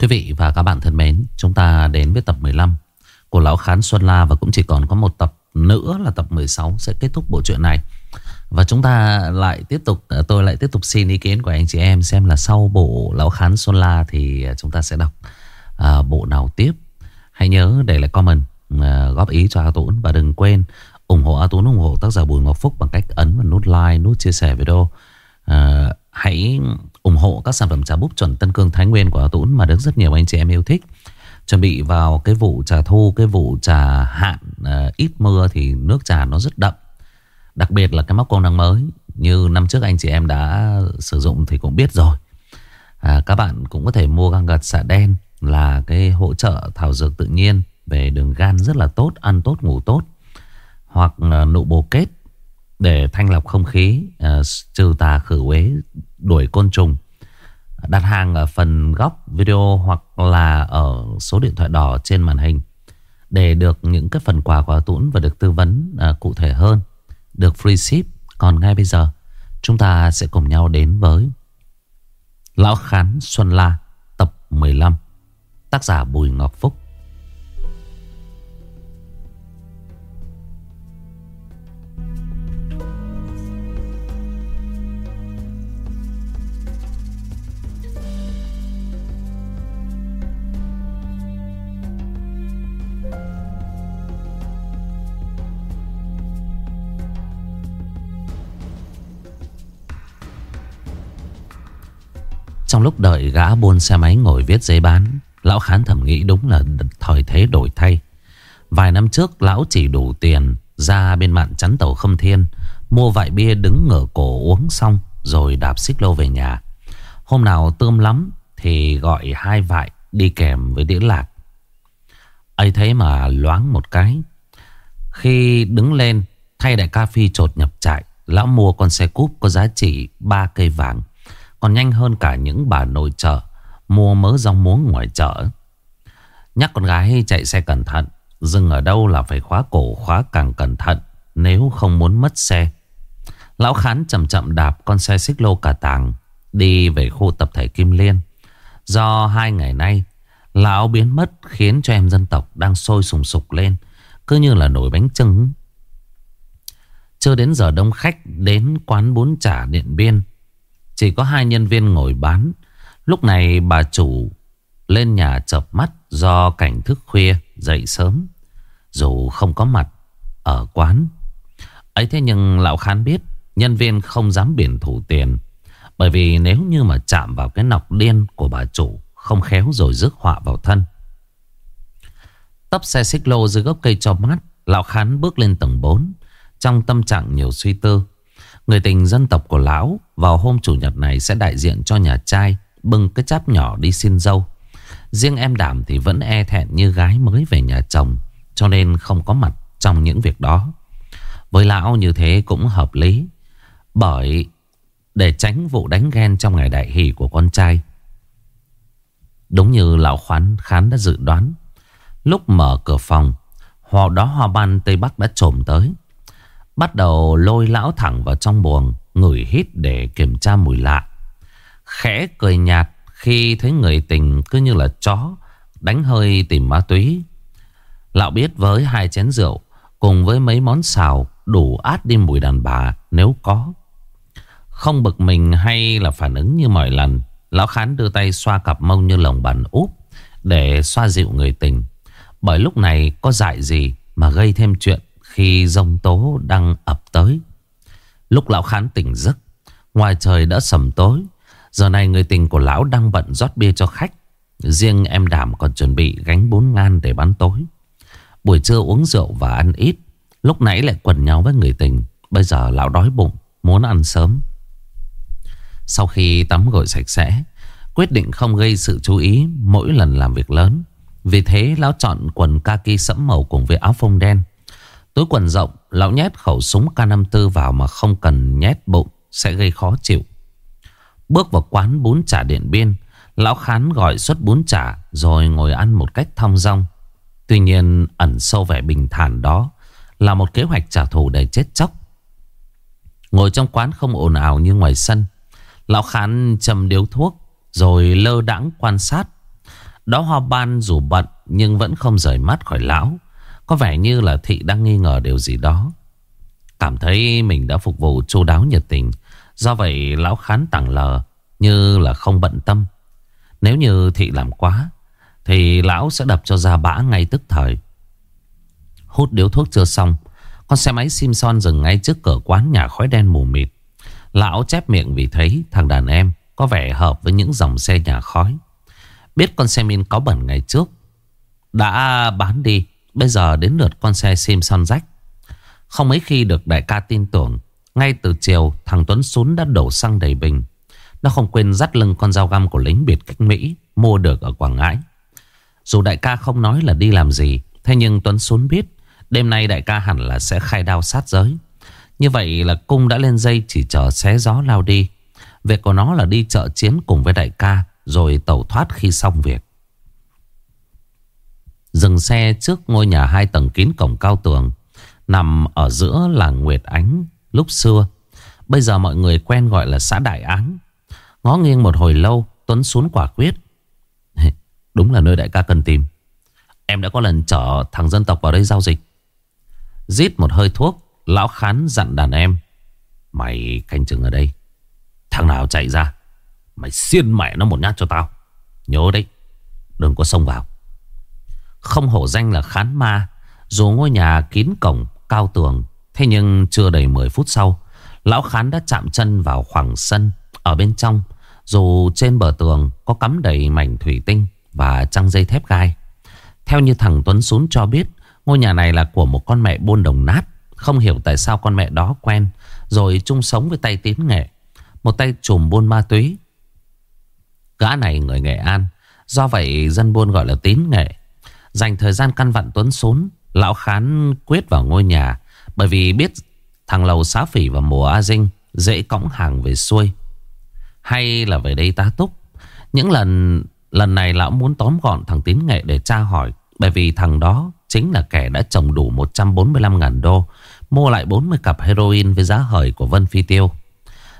Quý vị và các bạn thân mến, chúng ta đến với tập 15 của Lão Khán Xuân La và cũng chỉ còn có một tập nữa là tập 16 sẽ kết thúc bộ truyện này. Và chúng ta lại tiếp tục, à, tôi lại tiếp tục xin ý kiến của anh chị em xem là sau bộ Lão Khán Xuân La thì à, chúng ta sẽ đọc à, bộ nào tiếp. Hãy nhớ để lại comment à, góp ý cho A Tũng và đừng quên ủng hộ A Tũng, ủng hộ tác giả Bùi Ngọc Phúc bằng cách ấn vào nút like, nút chia sẻ video. À, hãy ủng hộ các sản phẩm trà búp chuẩn Tân Cương Thái Nguyên của A mà được rất nhiều anh chị em yêu thích. Chuẩn bị vào cái vụ trà thu, cái vụ trà hạn uh, ít mưa thì nước trà nó rất đậm. Đặc biệt là cái móc công năng mới như năm trước anh chị em đã sử dụng thì cũng biết rồi. À, các bạn cũng có thể mua găng gật xạ đen là cái hỗ trợ thảo dược tự nhiên về đường gan rất là tốt, ăn tốt, ngủ tốt. Hoặc uh, nụ bồ kết để thanh lọc không khí, uh, trừ tà khử uế, đuổi côn trùng. Đặt hàng ở phần góc video hoặc là ở số điện thoại đỏ trên màn hình để được những cái phần quà của Tuấn và được tư vấn à, cụ thể hơn, được free ship. Còn ngay bây giờ chúng ta sẽ cùng nhau đến với Lão Khán Xuân La tập 15 Tác giả Bùi Ngọc Phúc Trong lúc đợi gã buôn xe máy ngồi viết giấy bán, Lão Khán thầm nghĩ đúng là thời thế đổi thay. Vài năm trước, lão chỉ đủ tiền Ra bên mạn chắn tàu khâm thiên, Mua vại bia đứng ngửa cổ uống xong Rồi đạp xích lô về nhà. Hôm nào tươm lắm Thì gọi hai vại đi kèm với đĩa lạc. Ấy thế mà loáng một cái, Khi đứng lên, Thay đại ca phi trột nhập trại, Lão mua con xe cúp có giá trị ba cây vàng còn nhanh hơn cả những bà nội trợ, Mua mớ rong muống ngoài chợ. Nhắc con gái chạy xe cẩn thận, Dừng ở đâu là phải khóa cổ khóa càng cẩn thận, Nếu không muốn mất xe. Lão Khán chậm chậm đạp con xe xích lô cả tàng, Đi về khu tập thể Kim Liên. Do hai ngày nay, Lão biến mất khiến cho em dân tộc đang sôi sùng sục lên, Cứ như là nổi bánh trưng Chưa đến giờ đông khách đến quán bún chả Điện Biên chỉ có hai nhân viên ngồi bán. Lúc này bà chủ lên nhà chập mắt do cảnh thức khuya dậy sớm. Dù không có mặt ở quán. Ấy thế nhưng lão khán biết Nhân viên không dám biển thủ tiền. Bởi vì nếu như mà chạm vào cái nọc điên của bà chủ, Không khéo rồi rước họa vào thân. Tấp xe xích lô dưới gốc cây cho mát, Lão khán bước lên tầng 4 Trong tâm trạng nhiều suy tư Người tình dân tộc của lão vào hôm chủ nhật này sẽ đại diện cho nhà trai bưng cái cháp nhỏ đi xin dâu. Riêng em đảm thì vẫn e thẹn như gái mới về nhà chồng cho nên không có mặt trong những việc đó. Với lão như thế cũng hợp lý bởi để tránh vụ đánh ghen trong ngày đại hỷ của con trai. Đúng như lão khoán khán đã dự đoán. Lúc mở cửa phòng, họ đó hoa ban Tây Bắc đã trồm tới. Bắt đầu lôi lão thẳng vào trong buồng, Ngửi hít để kiểm tra mùi lạ. Khẽ cười nhạt Khi thấy người tình cứ như là chó, Đánh hơi tìm ma túy. Lão biết với hai chén rượu, Cùng với mấy món xào, Đủ át đi mùi đàn bà, nếu có. Không bực mình hay là phản ứng như mọi lần, Lão Khán đưa tay xoa cặp mông như lồng bàn úp Để xoa dịu người tình. Bởi lúc này có dại gì Mà gây thêm chuyện khi dông tố đang ập tới. Lúc lão khán tỉnh giấc, ngoài trời đã sầm tối. Giờ này người tình của lão đang bận rót bia cho khách. Riêng em đảm còn chuẩn bị gánh bốn ngan để bán tối. Buổi trưa uống rượu và ăn ít. Lúc nãy lại quần nhau với người tình. Bây giờ lão đói bụng, muốn ăn sớm. Sau khi tắm gội sạch sẽ, quyết định không gây sự chú ý mỗi lần làm việc lớn. Vì thế lão chọn quần kaki sẫm màu cùng với áo phông đen. Túi quần rộng, Lão nhét khẩu súng K54 vào Mà không cần nhét bụng, Sẽ gây khó chịu. Bước vào quán bún chả điện biên, Lão Khán gọi suất bún chả Rồi ngồi ăn một cách thong dong. Tuy nhiên, ẩn sâu vẻ bình thản đó Là một kế hoạch trả thù đầy chết chóc. Ngồi trong quán không ồn ào như ngoài sân, Lão Khán châm điếu thuốc Rồi lơ đãng quan sát. Đó hoa ban dù bận nhưng vẫn không rời mắt khỏi lão. Có vẻ như là thị đang nghi ngờ điều gì đó. Cảm thấy mình đã phục vụ chu đáo nhiệt tình. Do vậy, lão khán tặng lờ như là không bận tâm. Nếu như thị làm quá, thì lão sẽ đập cho ra bã ngay tức thời. Hút điếu thuốc chưa xong. Con xe máy Simpson dừng ngay trước cửa quán nhà khói đen mù mịt. Lão chép miệng vì thấy thằng đàn em có vẻ hợp với những dòng xe nhà khói. Biết con xe min có bẩn ngày trước. Đã bán đi. Bây giờ đến lượt con xe sim son rách. Không mấy khi được đại ca tin tưởng. Ngay từ chiều thằng Tuấn Sún đã đổ xăng đầy bình. Nó không quên dắt lưng con dao găm của lính biệt cách Mỹ mua được ở Quảng Ngãi. Dù đại ca không nói là đi làm gì, thế nhưng Tuấn Sún biết đêm nay đại ca hẳn là sẽ khai đao sát giới. Như vậy là cung đã lên dây chỉ chờ xé gió lao đi. Việc của nó là đi chợ chiến cùng với đại ca rồi tẩu thoát khi xong việc. Dừng xe trước ngôi nhà hai tầng kín cổng cao tường, nằm ở giữa làng Nguyệt Ánh lúc xưa. Bây giờ mọi người quen gọi là xã Đại Áng. Ngó nghiêng một hồi lâu, Tuấn xuống quả quyết. Đúng là nơi đại ca cần tìm. Em đã có lần chở thằng dân tộc vào đây giao dịch. Rít một hơi thuốc, Lão khán dặn đàn em. Mày canh chừng ở đây. Thằng nào chạy ra? Mày xiên mẹ nó một nhát cho tao. Nhớ đấy, Đừng có xông vào. Không hổ danh là khán ma Dù ngôi nhà kín cổng cao tường Thế nhưng chưa đầy 10 phút sau Lão khán đã chạm chân vào khoảng sân Ở bên trong dù trên bờ tường có cắm đầy mảnh thủy tinh và trăng dây thép gai. Theo như thằng Tuấn Sún cho biết, ngôi nhà này là của một con mẹ buôn đồng nát. Không hiểu tại sao con mẹ đó quen, rồi chung sống với tay tín nghệ. Một tay trùm buôn ma túy. Gã này người Nghệ An, do vậy dân buôn gọi là tín nghệ. Dành thời gian căn vặn Tuấn xốn lão khán quyết vào ngôi nhà. Bởi vì biết thằng Lầu Xá Phỉ và mùa A Dinh dễ cõng hàng về xuôi. Hay là về đây tá túc Những lần Lần này lão muốn tóm gọn thằng tín nghệ để tra hỏi, Bởi vì thằng đó Chính là kẻ đã trồng đủ 145.000 đô, Mua lại 40 cặp heroin Với giá hời của Vân Phi Tiêu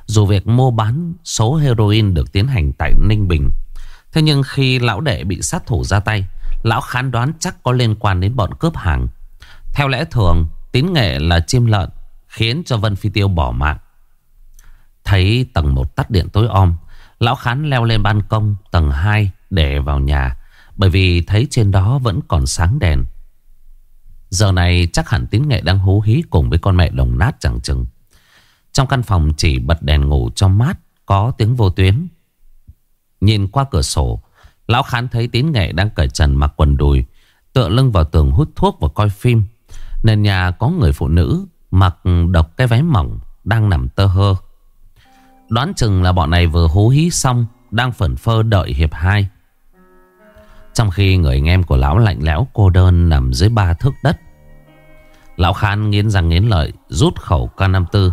Dù việc mua bán số heroin Được tiến hành tại Ninh Bình, Thế nhưng khi lão đệ bị sát thủ ra tay Lão khán đoán chắc có liên quan đến bọn cướp hàng. Theo lẽ thường, Tín nghệ là chim lợn, Khiến cho Vân Phi Tiêu bỏ mạng. Thấy tầng 1 tắt điện tối om, Lão Khán leo lên ban công tầng 2 để vào nhà, Bởi vì thấy trên đó vẫn còn sáng đèn. Giờ này chắc hẳn tín nghệ đang hú hí cùng với con mẹ đồng nát chẳng chừng. Trong căn phòng chỉ bật đèn ngủ cho mát, Có tiếng vô tuyến. Nhìn qua cửa sổ Lão Khán thấy tín nghệ đang cởi trần mặc quần đùi, Tựa lưng vào tường hút thuốc và coi phim. Nền nhà có người phụ nữ Mặc độc cái váy mỏng Đang nằm tơ hơ. Đoán chừng là bọn này vừa hú hí xong, Đang phẩn phơ đợi hiệp hai. Trong khi người anh em của lão lạnh lẽo cô đơn Nằm dưới ba thước đất, Lão Khan nghiến răng nghiến lợi Rút khẩu K54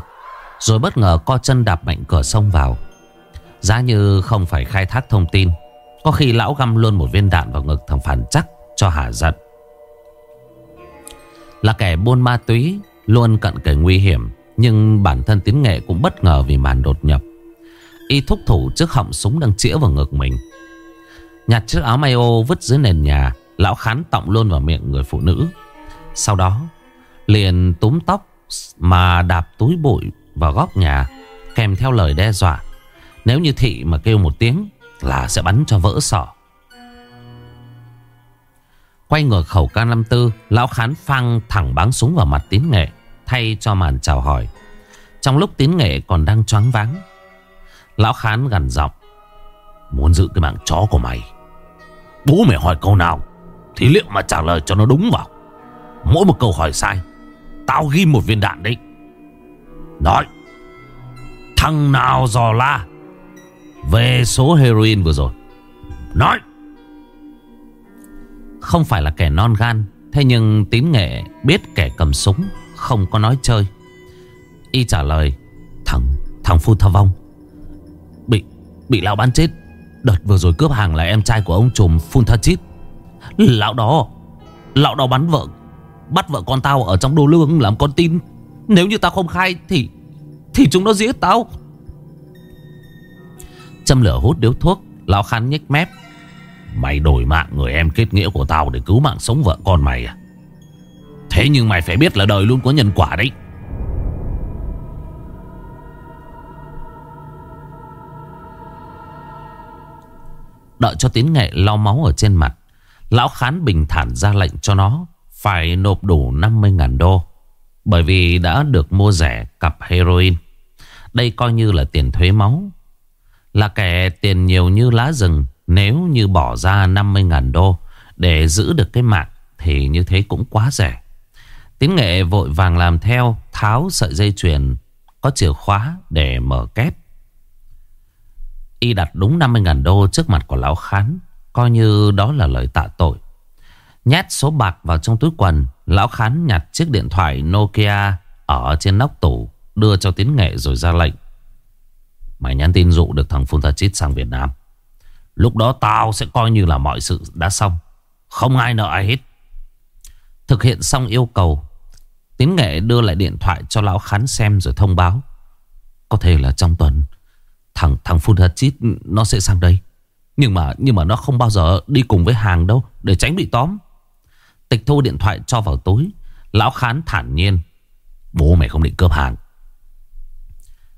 Rồi bất ngờ co chân đạp mạnh cửa sông vào. Giá như không phải khai thác thông tin có khi lão găm luôn một viên đạn vào ngực thằng phản chắc Cho hả giận. Là kẻ buôn ma túy, Luôn cận kề nguy hiểm, nhưng bản thân tiến nghệ cũng bất ngờ vì màn đột nhập. Y thúc thủ trước họng súng đang chĩa vào ngực mình. Nhặt chiếc áo may ô vứt dưới nền nhà, Lão khán tọng luôn vào miệng người phụ nữ. Sau đó, Liền túm tóc Mà đạp túi bụi vào góc nhà, Kèm theo lời đe dọa. Nếu như thị mà kêu một tiếng là sẽ bắn cho vỡ sọ. Quay ngược khẩu K54 Lão khán phang thẳng báng súng vào mặt tín nghệ, Thay cho màn chào hỏi. Trong lúc tín nghệ còn đang choáng váng, Lão Khán gần giọng, Muốn giữ cái mạng chó của mày? Bố mày hỏi câu nào, Thì liệu mà trả lời cho nó đúng vào? Mỗi một câu hỏi sai, Tao ghi một viên đạn đấy. Nói, Thằng nào dò la về số heroin vừa rồi. Nói. Không phải là kẻ non gan Thế nhưng tín nghệ biết kẻ cầm súng không có nói chơi. Y trả lời Thằng, thằng Phu Tha Vong Bị, bị lão bắn chết. Đợt vừa rồi cướp hàng là em trai của ông trùm Phun Tha Chít. Lão đó Lão đó bắn vợ Bắt vợ con tao ở trong đô lương làm con tin. Nếu như tao không khai thì Thì chúng nó giết tao. Châm lửa hút điếu thuốc Lão khán nhếch mép. Mày đổi mạng người em kết nghĩa của tao Để cứu mạng sống vợ con mày à? Thế nhưng mày phải biết là đời luôn có nhân quả đấy. Đợi cho tiến nghệ lau máu ở trên mặt, Lão Khán bình thản ra lệnh cho nó Phải nộp đủ 50.000 đô, Bởi vì đã được mua rẻ cặp heroin. Đây coi như là tiền thuế máu. Là kẻ tiền nhiều như lá rừng, Nếu như bỏ ra 50.000 đô Để giữ được cái mạng Thì như thế cũng quá rẻ. Tiến nghệ vội vàng làm theo, Tháo sợi dây chuyền, Có chìa khóa để mở két Y đặt đúng 50.000 đô trước mặt của lão khán, Coi như đó là lời tạ tội. Nhét số bạc vào trong túi quần, Lão khán nhặt chiếc điện thoại Nokia Ở trên nóc tủ, Đưa cho tiến nghệ rồi ra lệnh. Mày nhắn tin dụ được thằng Funtachit sang Việt Nam. Lúc đó tao sẽ coi như là mọi sự đã xong. Không ai nợ ai hết. Thực hiện xong yêu cầu Tiến nghệ đưa lại điện thoại cho lão khán xem rồi thông báo. Có thể là trong tuần, Thằng thằng Funtachit nó sẽ sang đây. Nhưng mà nhưng mà nó không bao giờ đi cùng với hàng đâu, Để tránh bị tóm. Tịch thu điện thoại cho vào túi, Lão khán thản nhiên. Bố mày không định cướp hàng.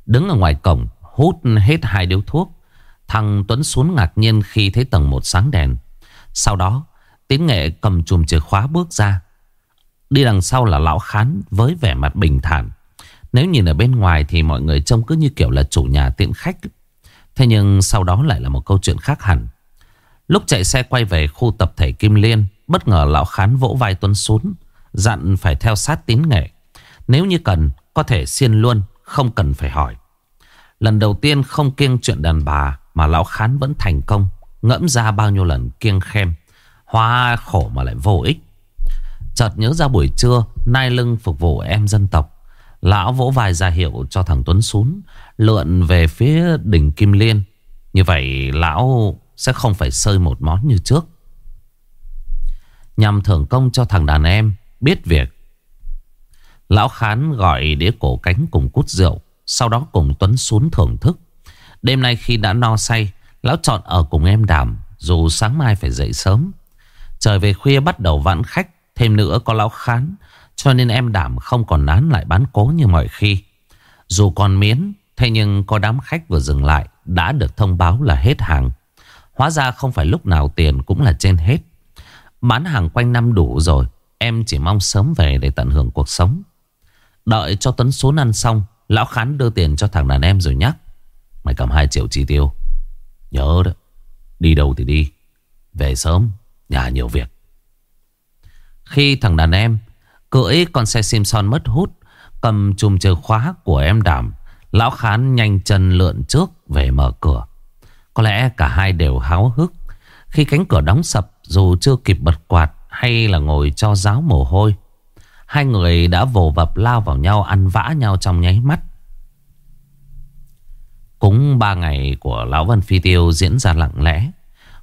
Đứng ở ngoài cổng Hút hết hai điếu thuốc. Thằng Tuấn xuống ngạc nhiên khi thấy tầng một sáng đèn. Sau đó, Tiến nghệ cầm chùm chìa khóa bước ra. Đi đằng sau là lão khán Với vẻ mặt bình thản. Nếu nhìn ở bên ngoài thì mọi người trông cứ như kiểu là chủ nhà tiện khách. Thế nhưng sau đó lại là một câu chuyện khác hẳn. Lúc chạy xe quay về khu tập thể Kim Liên, Bất ngờ lão khán vỗ vai Tuấn xuống, Dặn phải theo sát tín nghệ. Nếu như cần, Có thể xiên luôn, Không cần phải hỏi. Lần đầu tiên không kiêng chuyện đàn bà Mà lão khán vẫn thành công, Ngẫm ra bao nhiêu lần kiêng khem Hóa khổ mà lại vô ích. Chợt nhớ ra buổi trưa, Nai lưng phục vụ em dân tộc, Lão vỗ vai ra hiệu cho thằng Tuấn xuống Lượn về phía đỉnh Kim Liên. Như vậy lão sẽ không phải sơi một món như trước. Nhằm thưởng công cho thằng đàn em, Biết việc. Lão Khán gọi đĩa cổ cánh cùng cút rượu. Sau đó cùng Tuấn xuống thưởng thức. Đêm nay khi đã no say, Lão chọn ở cùng em đàm, Dù sáng mai phải dậy sớm. Trời về khuya bắt đầu vãn khách, Thêm nữa có lão khán, Cho nên em đảm không còn nán lại bán cố như mọi khi. Dù còn miến, Thế nhưng có đám khách vừa dừng lại, Đã được thông báo là hết hàng. Hóa ra không phải lúc nào tiền cũng là trên hết. Bán hàng quanh năm đủ rồi, Em chỉ mong sớm về để tận hưởng cuộc sống. Đợi cho Tuấn xuống ăn xong Lão Khán đưa tiền cho thằng đàn em rồi nhắc Mày cầm 2 triệu chi tiêu. Nhớ đó. Đi đâu thì đi. Về sớm, Nhà nhiều việc. Khi thằng đàn em Cưỡi con xe Simpson mất hút, Cầm chùm chìa khóa của em đảm, Lão Khán nhanh chân lượn trước Về mở cửa. Có lẽ cả hai đều háo hức Khi cánh cửa đóng sập Dù chưa kịp bật quạt Hay là ngồi cho giáo mồ hôi. Hai người đã vồ vập lao vào nhau, Ăn vã nhau trong nháy mắt. Cúng ba ngày của Lão Vân Phi Tiêu diễn ra lặng lẽ.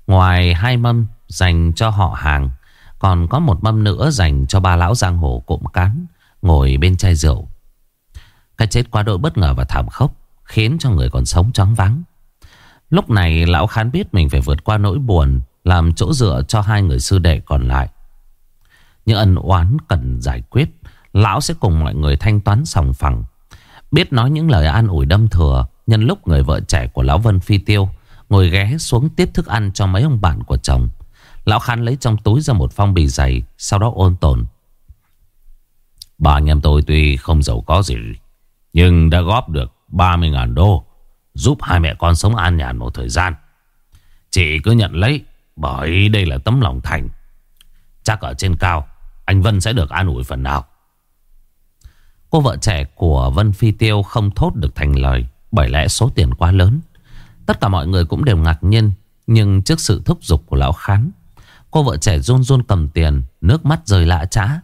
Ngoài hai mâm dành cho họ hàng, Còn có một mâm nữa dành cho ba lão giang hồ cụm cán Ngồi bên chai rượu. Cái chết quá đội bất ngờ và thảm khốc Khiến cho người còn sống chóng vắng Lúc này, lão khán biết mình phải vượt qua nỗi buồn Làm chỗ dựa cho hai người sư đệ còn lại. Những ân oán cần giải quyết, Lão sẽ cùng mọi người thanh toán sòng phẳng. Biết nói những lời an ủi đâm thừa, Nhân lúc người vợ trẻ của Lão Vân Phi Tiêu Ngồi ghé xuống tiếp thức ăn cho mấy ông bạn của chồng. Lão khan lấy trong túi ra một phong bì dày, Sau đó ôn tồn. Bà anh em tôi tuy không giàu có gì, Nhưng đã góp được 30.000 đô, Giúp hai mẹ con sống an nhàn một thời gian. Chị cứ nhận lấy, Bởi đây là tấm lòng thành. Chắc ở trên cao anh Vân sẽ được an ủi phần nào. Cô vợ trẻ của Vân Phi Tiêu không thốt được thành lời, Bởi lẽ số tiền quá lớn. Tất cả mọi người cũng đều ngạc nhiên, Nhưng trước sự thúc giục của lão khán, Cô vợ trẻ run run cầm tiền, Nước mắt rơi lạ trã.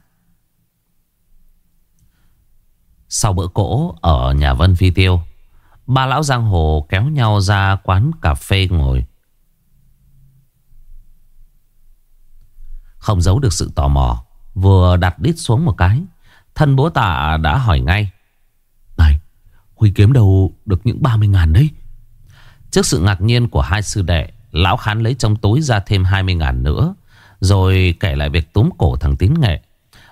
Sau bữa cỗ ở nhà Vân Phi Tiêu, Ba lão giang hồ kéo nhau ra quán cà phê ngồi. Không giấu được sự tò mò Vừa đặt đít xuống một cái. Thân bố tạ đã hỏi ngay. Này Huy kiếm đâu được những 30 ngàn đấy? Trước sự ngạc nhiên của hai sư đệ Lão Khán lấy trong túi ra thêm 20 ngàn nữa Rồi kể lại việc túm cổ thằng tín nghệ.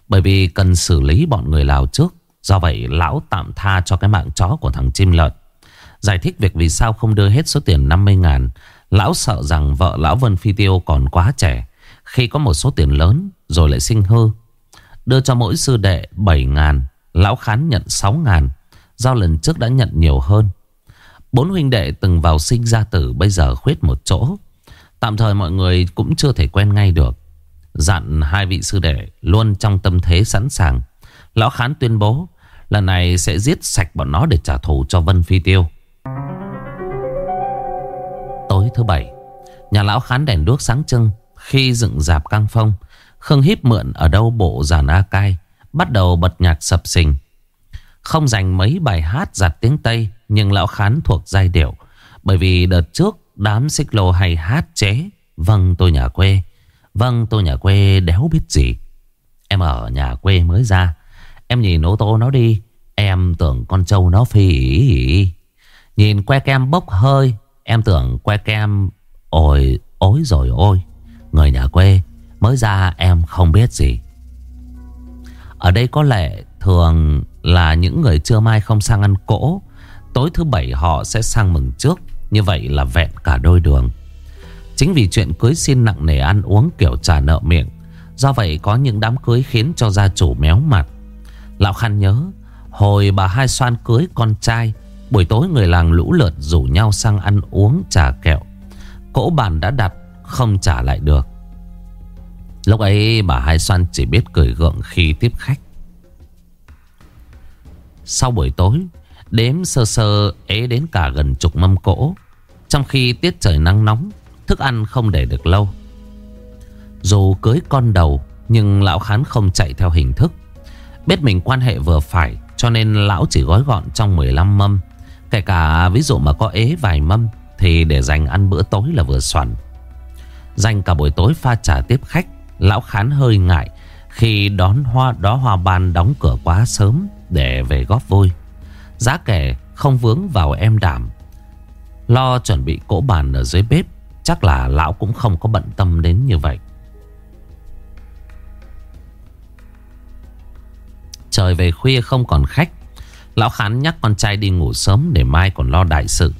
Bởi vì cần xử lý bọn người Lào trước Do vậy lão tạm tha cho cái mạng chó của thằng chim lợn. Giải thích việc vì sao không đưa hết số tiền 50 ngàn Lão sợ rằng vợ lão Vân Phi Tiêu còn quá trẻ khi có một số tiền lớn rồi lại sinh hư, Đưa cho mỗi sư đệ 7 ngàn, Lão Khán nhận 6 ngàn giao lần trước đã nhận nhiều hơn. Bốn huynh đệ từng vào sinh ra tử, Bây giờ khuyết một chỗ. Tạm thời mọi người cũng chưa thể quen ngay được. Dặn hai vị sư đệ Luôn trong tâm thế sẵn sàng. Lão Khán tuyên bố, Lần này sẽ giết sạch bọn nó để trả thù cho Vân Phi Tiêu. Tối thứ bảy, Nhà lão Khán đèn đuốc sáng trưng. Khi dựng dạp căng phong, Khương híp mượn ở đâu bộ giàn A Cai Bắt đầu bật nhạc sập sình. Không dành mấy bài hát giặt tiếng Tây, Nhưng lão khán thuộc giai điệu, Bởi vì đợt trước đám xích lô hay hát chế Vâng tôi nhà quê Vâng tôi nhà quê đéo biết gì. Em ở nhà quê mới ra, Em nhìn ô tô nó đi, Em tưởng con trâu nó phi. Nhìn que kem bốc hơi, Em tưởng que kem, Ôi, ối rồi ôi. Người nhà quê, Mới ra em không biết gì. Ở đây có lẽ thường là những người chưa mai không sang ăn cỗ. Tối thứ bảy họ sẽ sang mừng trước, Như vậy là vẹn cả đôi đường. Chính vì chuyện cưới xin nặng nề ăn uống kiểu trả nợ miệng, Do vậy có những đám cưới khiến cho gia chủ méo mặt. Lão Khăn nhớ, Hồi bà hai xoan cưới con trai, Buổi tối người làng lũ lượt rủ nhau sang ăn uống trà kẹo. Cỗ bàn đã đặt không trả lại được. Lúc ấy bà Hai Xoan chỉ biết cười gượng khi tiếp khách. Sau buổi tối, Đếm sơ sơ ế đến cả gần chục mâm cỗ, Trong khi tiết trời nắng nóng, Thức ăn không để được lâu. Dù cưới con đầu, Nhưng lão khán không chạy theo hình thức. Biết mình quan hệ vừa phải, Cho nên lão chỉ gói gọn trong 15 mâm. Kể cả ví dụ mà có ế vài mâm, Thì để dành ăn bữa tối là vừa soạn. Dành cả buổi tối pha trà tiếp khách, Lão Khán hơi ngại khi đón hoa, đó hoa ban đóng cửa quá sớm để về góp vui. Giá kẻ không vướng vào em đảm. Lo chuẩn bị cỗ bàn ở dưới bếp. Chắc là lão cũng không có bận tâm đến như vậy. Trời về khuya không còn khách. Lão Khán nhắc con trai đi ngủ sớm để mai còn lo đại sự.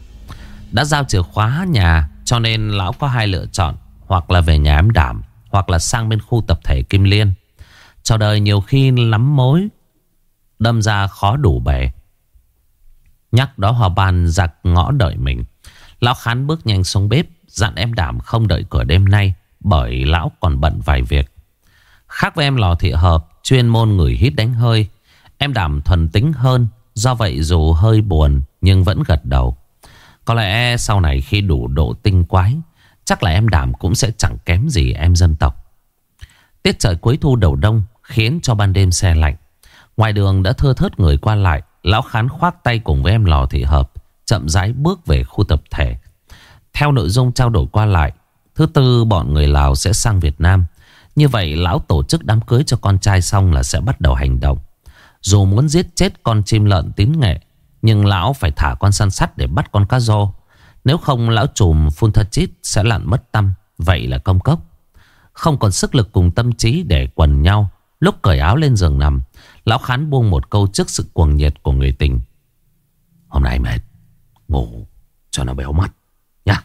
Đã giao chìa khóa nhà, cho nên lão có hai lựa chọn. Hoặc là về nhà em đảm, hoặc là sang bên khu tập thể Kim Liên. Cho đời nhiều khi lắm mối, Đâm ra khó đủ bể Nhắc đó hòa bàn giặc ngõ đợi mình. Lão Khán bước nhanh xuống bếp, Dặn em đảm không đợi cửa đêm nay, Bởi lão còn bận vài việc. Khác với em lò thị hợp, Chuyên môn người hít đánh hơi, Em đảm thuần tính hơn, Do vậy dù hơi buồn Nhưng vẫn gật đầu. Có lẽ sau này khi đủ độ tinh quái Chắc là em đảm cũng sẽ chẳng kém gì em dân tộc. Tiết trời cuối thu đầu đông Khiến cho ban đêm xe lạnh. Ngoài đường đã thưa thớt người qua lại, Lão Khán khoác tay cùng với em lò thị hợp, Chậm rãi bước về khu tập thể. Theo nội dung trao đổi qua lại, Thứ tư bọn người Lào sẽ sang Việt Nam. Như vậy, lão tổ chức đám cưới cho con trai xong là sẽ bắt đầu hành động. Dù muốn giết chết con chim lợn tín nghệ Nhưng lão phải thả con săn sắt để bắt con cá rô nếu không lão trùm phun thật chít sẽ lặn mất tâm. Vậy là công cốc. Không còn sức lực cùng tâm trí để quần nhau. Lúc cởi áo lên giường nằm, lão khán buông một câu trước sự cuồng nhiệt của người tình. Hôm nay mệt, ngủ cho nó béo mắt. Nha.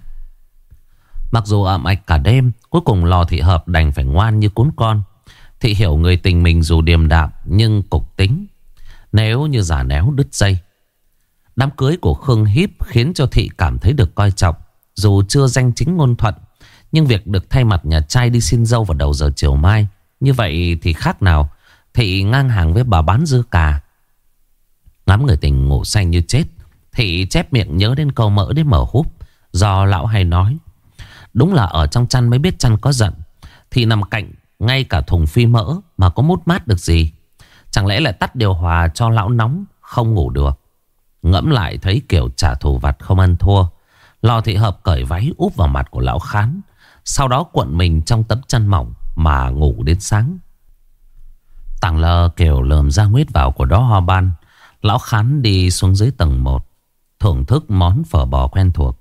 Mặc dù ẩm ạch cả đêm, cuối cùng lò thị hợp đành phải ngoan như cún con. Thị hiểu người tình mình dù điềm đạm nhưng cục tính. Nếu như giả néo đứt dây Đám cưới của Khương Hiếp khiến cho Thị cảm thấy được coi trọng. Dù chưa danh chính ngôn thuận, nhưng việc được thay mặt nhà trai đi xin dâu vào đầu giờ chiều mai, như vậy thì khác nào Thị ngang hàng với bà bán dưa cà. Ngắm người tình ngủ say như chết, Thị chép miệng nhớ đến câu mỡ đến mở húp, do lão hay nói. Đúng là ở trong chăn mới biết chăn có giận. Thị nằm cạnh ngay cả thùng phi mỡ mà có mút mát được gì. Chẳng lẽ lại tắt điều hòa cho lão nóng không ngủ được. Ngẫm lại thấy kiểu trả thù vặt không ăn thua. Lò thị hợp cởi váy úp vào mặt của lão khán. Sau đó cuộn mình trong tấm chăn mỏng Mà ngủ đến sáng. Tàng lơ kiểu lườm ra nguyết vào của đó ho ban. Lão khán đi xuống dưới tầng 1 Thưởng thức món phở bò quen thuộc.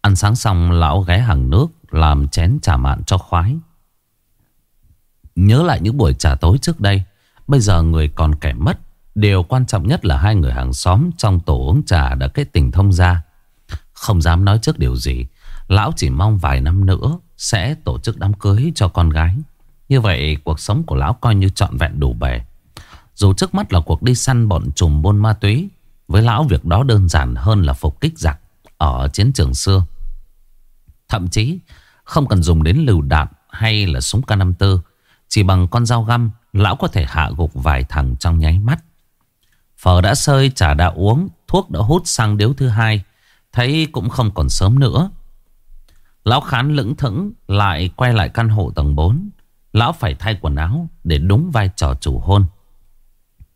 Ăn sáng xong, lão ghé hàng nước, Làm chén trà mạn cho khoái. Nhớ lại những buổi trà tối trước đây, Bây giờ người còn kẻ mất. Điều quan trọng nhất là hai người hàng xóm Trong tổ uống trà đã kết tình thông gia. Không dám nói trước điều gì, Lão chỉ mong vài năm nữa Sẽ tổ chức đám cưới cho con gái. Như vậy, cuộc sống của lão coi như trọn vẹn đủ bề. Dù trước mắt là cuộc đi săn bọn trùm buôn ma túy, Với lão việc đó đơn giản hơn là phục kích giặc Ở chiến trường xưa. Thậm chí, không cần dùng đến lựu đạn hay là súng K54 Chỉ bằng con dao găm, Lão có thể hạ gục vài thằng trong nháy mắt. Phở đã sơi, trà đã uống Thuốc đã hút sang điếu thứ hai Thấy cũng không còn sớm nữa. Lão khán lững thững Lại quay lại căn hộ tầng 4 Lão phải thay quần áo Để đúng vai trò chủ hôn.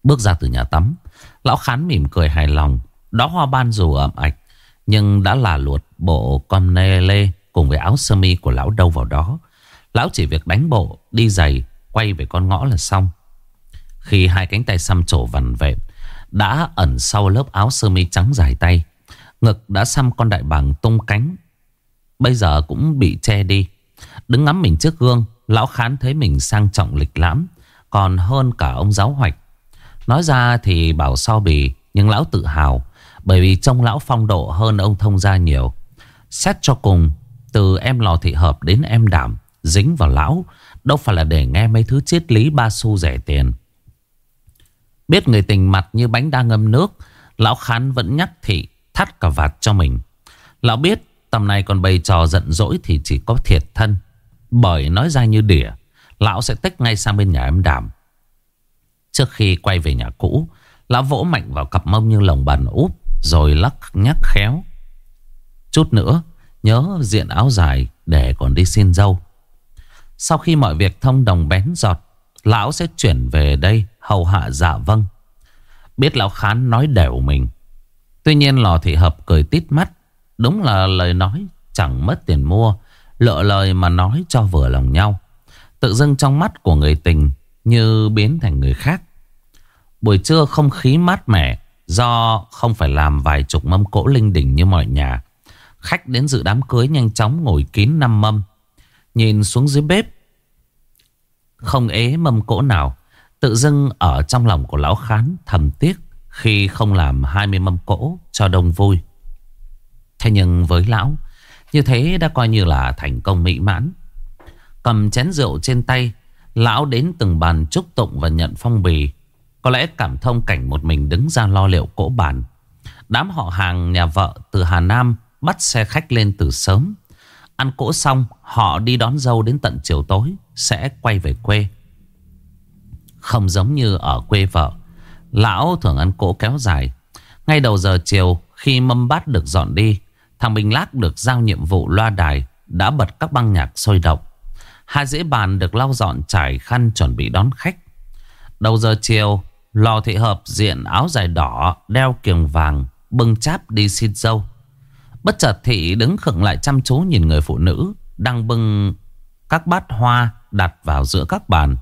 Bước ra từ nhà tắm Lão khán mỉm cười hài lòng. Đó hoa ban dù ẩm ạch Nhưng đã là luột bộ con nê lê Cùng với áo sơ mi của lão đâu vào đó. Lão chỉ việc đánh bộ Đi giày Quay về con ngõ là xong. Khi hai cánh tay xăm trổ vằn vẹn đã ẩn sau lớp áo sơ mi trắng dài tay. Ngực đã xăm con đại bàng tung cánh. Bây giờ cũng bị che đi. Đứng ngắm mình trước gương, Lão khán thấy mình sang trọng lịch lãm, Còn hơn cả ông giáo hoạch. Nói ra thì bảo so bì, Nhưng lão tự hào, Bởi vì trông lão phong độ hơn ông thông gia nhiều. Xét cho cùng, Từ em lò thị hợp đến em đảm Dính vào lão, Đâu phải là để nghe mấy thứ triết lý ba xu rẻ tiền. Biết người tình mặt như bánh đa ngâm nước, Lão khán vẫn nhắc thị thắt cả vạt cho mình. Lão biết tầm này còn bày trò giận dỗi thì chỉ có thiệt thân. Bởi nói ra như đỉa, Lão sẽ tích ngay sang bên nhà em đảm Trước khi quay về nhà cũ, Lão vỗ mạnh vào cặp mông như lồng bàn úp, Rồi lắc nhắc khéo. Chút nữa, Nhớ diện áo dài để còn đi xin dâu. Sau khi mọi việc thông đồng bén giọt Lão sẽ chuyển về đây, hầu hạ dạ vâng. Biết lão khán nói đều mình. Tuy nhiên lò thị hợp cười tít mắt. Đúng là lời nói chẳng mất tiền mua Lỡ lời mà nói cho vừa lòng nhau. Tự dưng trong mắt của người tình Như biến thành người khác. Buổi trưa không khí mát mẻ, Do không phải làm vài chục mâm cỗ linh đình như mọi nhà. Khách đến dự đám cưới nhanh chóng ngồi kín năm mâm. Nhìn xuống dưới bếp không ế mâm cỗ nào. Tự dưng ở trong lòng của lão khán thầm tiếc Khi không làm 20 mâm cỗ cho đông vui. Thế nhưng với lão, Như thế đã coi như là thành công mỹ mãn. Cầm chén rượu trên tay, Lão đến từng bàn chúc tụng và nhận phong bì. Có lẽ cảm thông cảnh một mình đứng ra lo liệu cỗ bàn. Đám họ hàng nhà vợ từ Hà Nam Bắt xe khách lên từ sớm. Ăn cỗ xong, Họ đi đón dâu đến tận chiều tối, Sẽ quay về quê. Không giống như ở quê vợ, Lão thường ăn cỗ kéo dài. Ngay đầu giờ chiều, Khi mâm bát được dọn đi, Thằng Bình Lác được giao nhiệm vụ loa đài, Đã bật các băng nhạc sôi động. Hai dễ bàn được lau dọn trải khăn chuẩn bị đón khách. Đầu giờ chiều, Lò thị hợp diện áo dài đỏ, Đeo kiềng vàng, Bưng cháp đi xin dâu. Bất chợt thị đứng khựng lại chăm chú nhìn người phụ nữ Đang bưng các bát hoa đặt vào giữa các bàn.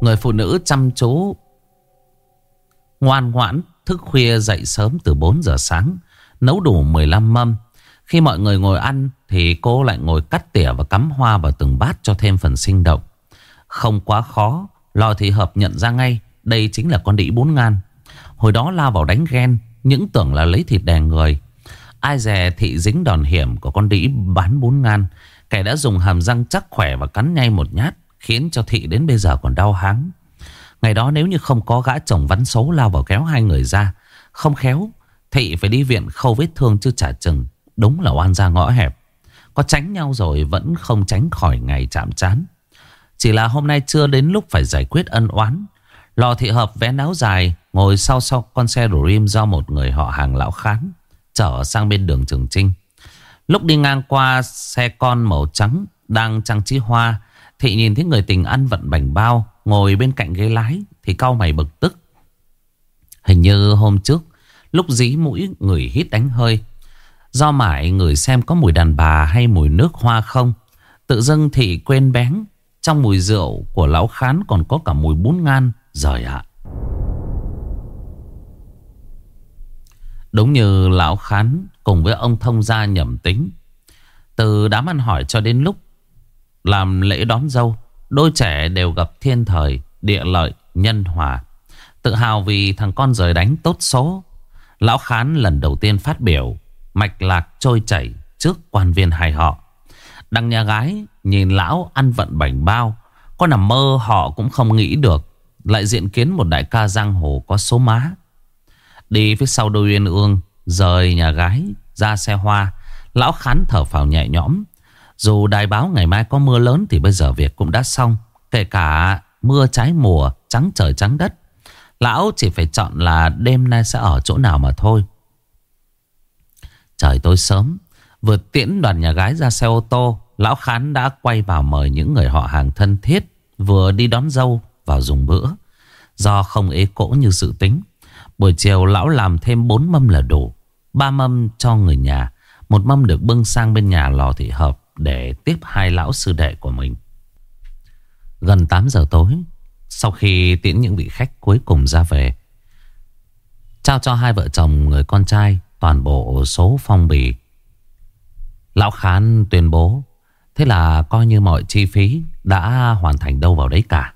Người phụ nữ chăm chú, Ngoan ngoãn, thức khuya dậy sớm từ 4 giờ sáng, Nấu đủ 15 mâm. Khi mọi người ngồi ăn Thì cô lại ngồi cắt tỉa và cắm hoa vào từng bát cho thêm phần sinh động. Không quá khó Lò thị hợp nhận ra ngay, Đây chính là con đĩ bốn ngàn Hồi đó lao vào đánh ghen, Những tưởng là lấy thịt đè người. Ai dè thị dính đòn hiểm của con đĩ bán bốn ngàn, Kẻ đã dùng hàm răng chắc khỏe và cắn nhay một nhát, Khiến cho thị đến bây giờ còn đau háng. Ngày đó nếu như không có gã chồng vắn xấu lao vào kéo hai người ra, Không khéo, Thị phải đi viện khâu vết thương chứ trả chừng, Đúng là oan ra ngõ hẹp. Có tránh nhau rồi vẫn không tránh khỏi ngày chạm chán Chỉ là hôm nay chưa đến lúc phải giải quyết ân oán Lò thị hợp vén áo dài, Ngồi sau sau con xe Dream do một người họ hàng lão khán, Chở sang bên đường Trường Trinh. Lúc đi ngang qua, xe con màu trắng Đang trang trí hoa, Thị nhìn thấy người tình ăn vận bảnh bao, Ngồi bên cạnh ghế lái, Thì cau mày bực tức. Hình như hôm trước, Lúc dí mũi người hít đánh hơi, Do mãi người xem có mùi đàn bà Hay mùi nước hoa không, Tự dưng thị quên bén, Trong mùi rượu của lão khán Còn có cả mùi bún ngan Rời ạ Đúng như lão khán cùng với ông thông gia nhầm tính. Từ đám ăn hỏi cho đến lúc làm lễ đón dâu, đôi trẻ đều gặp thiên thời, địa lợi, nhân hòa. Tự hào vì thằng con rời đánh tốt số. Lão khán lần đầu tiên phát biểu, mạch lạc trôi chảy trước quan viên hài họ. Đằng nhà gái nhìn lão ăn vận bảnh bao, có nằm mơ họ cũng không nghĩ được. Lại diện kiến một đại ca giang hồ có số má. Đi phía sau đôi uyên ương, Rời nhà gái, ra xe hoa, Lão khán thở phào nhẹ nhõm. Dù đài báo ngày mai có mưa lớn Thì bây giờ việc cũng đã xong, Kể cả mưa trái mùa, Trắng trời trắng đất. Lão chỉ phải chọn là đêm nay sẽ ở chỗ nào mà thôi. Trời tối sớm, Vừa tiễn đoàn nhà gái ra xe ô tô, Lão Khán đã quay vào mời những người họ hàng thân thiết, Vừa đi đón dâu vào dùng bữa. Do không ế cỗ như dự tính, Buổi chiều lão làm thêm 4 mâm là đủ. Ba mâm cho người nhà, Một mâm được bưng sang bên nhà lò thị hợp Để tiếp hai lão sư đệ của mình. Gần 8 giờ tối, Sau khi tiễn những vị khách cuối cùng ra về, Trao cho hai vợ chồng người con trai Toàn bộ số phong bì. Lão Khán tuyên bố, Thế là coi như mọi chi phí Đã hoàn thành đâu vào đấy cả.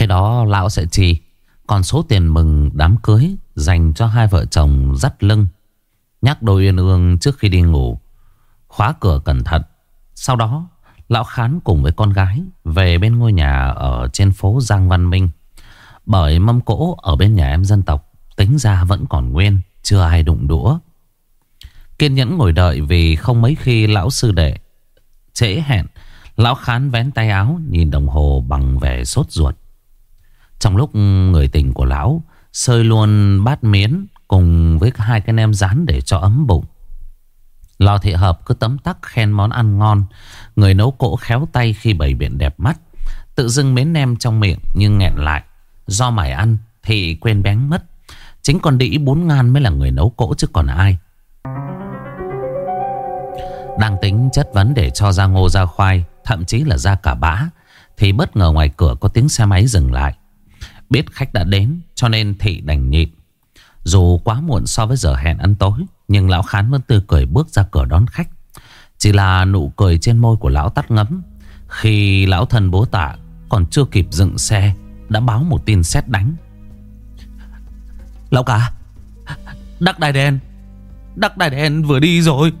Cái đó lão sẽ chi còn số tiền mừng đám cưới dành cho hai vợ chồng dắt lưng. Nhắc đôi uyên ương trước khi đi ngủ. Khóa cửa cẩn thận. Sau đó, lão khán cùng với con gái về bên ngôi nhà ở trên phố Giang Văn Minh. Bởi mâm cỗ ở bên nhà em dân tộc tính ra vẫn còn nguyên, chưa ai đụng đũa. Kiên nhẫn ngồi đợi vì không mấy khi lão sư đệ trễ hẹn. Lão khán vén tay áo nhìn đồng hồ bằng vẻ sốt ruột. Trong lúc người tình của lão Sơi luôn bát miến Cùng với hai cái nem rán để cho ấm bụng. Lò thị hợp cứ tấm tắc khen món ăn ngon. Người nấu cỗ khéo tay khi bày biện đẹp mắt. Tự dưng mến nem trong miệng nhưng nghẹn lại. Do mải ăn thì quên bén mất. Chính con đĩ bốn ngan mới là người nấu cỗ chứ còn ai. Đang tính chất vấn để cho ra ngô ra khoai, Thậm chí là ra cả bã Thì bất ngờ ngoài cửa có tiếng xe máy dừng lại. Biết khách đã đến, cho nên thị đành nhịn. Dù quá muộn so với giờ hẹn ăn tối, Nhưng lão khán vẫn tươi cười bước ra cửa đón khách. Chỉ là nụ cười trên môi của lão tắt ngấm. Khi lão thần bố tạ còn chưa kịp dựng xe, Đã báo một tin xét đánh. Lão cả, Đắc Đài Đen Đắc Đài Đen vừa đi rồi.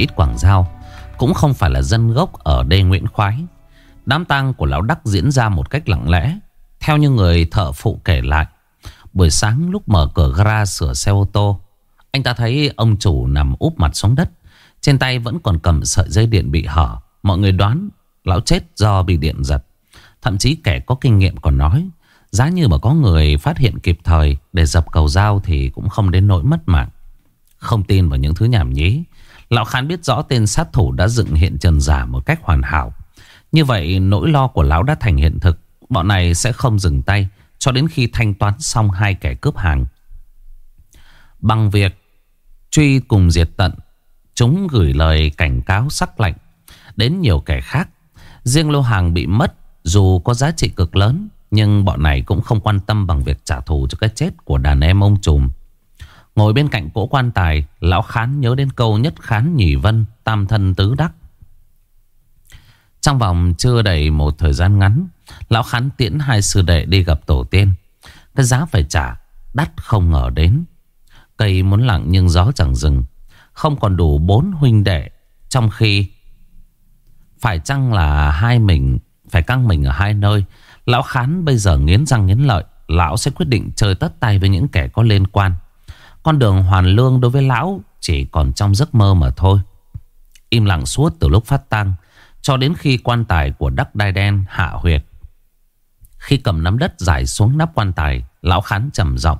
Ít Quảng Giao, Cũng không phải là dân gốc ở đê Nguyễn Khoái. Đám tang của lão Đắc diễn ra một cách lặng lẽ, Theo như người thợ phụ kể lại. Buổi sáng lúc mở cửa gara sửa xe ô tô, Anh ta thấy ông chủ nằm úp mặt xuống đất, Trên tay vẫn còn cầm sợi dây điện bị hở. Mọi người đoán lão chết do bị điện giật. Thậm chí kẻ có kinh nghiệm còn nói, Giá như mà có người phát hiện kịp thời Để dập cầu dao thì cũng không đến nỗi mất mạng. Không tin vào những thứ nhảm nhí. Lão Khán biết rõ tên sát thủ đã dựng hiện trần giả một cách hoàn hảo. Như vậy nỗi lo của lão đã thành hiện thực. Bọn này sẽ không dừng tay cho đến khi thanh toán xong hai kẻ cướp hàng. Bằng việc truy cùng diệt tận, chúng gửi lời cảnh cáo sắc lạnh đến nhiều kẻ khác. Riêng lô hàng bị mất dù có giá trị cực lớn nhưng bọn này cũng không quan tâm bằng việc trả thù cho cái chết của đàn em ông trùm. Ngồi bên cạnh cỗ quan tài, Lão Khán nhớ đến câu nhất khán nhỉ vân, Tam thân tứ đắc. Trong vòng chưa đầy một thời gian ngắn, Lão Khán tiễn hai sư đệ đi gặp tổ tiên. Cái giá phải trả, Đắt không ngờ đến. Cây muốn lặng nhưng gió chẳng dừng, Không còn đủ bốn huynh đệ, Trong khi Phải chăng là hai mình, Phải căng mình ở hai nơi. Lão Khán bây giờ nghiến răng nghiến lợi, Lão sẽ quyết định chơi tất tay với những kẻ có liên quan con đường hoàn lương đối với lão chỉ còn trong giấc mơ mà thôi. Im lặng suốt từ lúc phát tang cho đến khi quan tài của Đắc Đai Đen hạ huyệt. Khi cầm nắm đất giải xuống nắp quan tài, lão khán trầm giọng.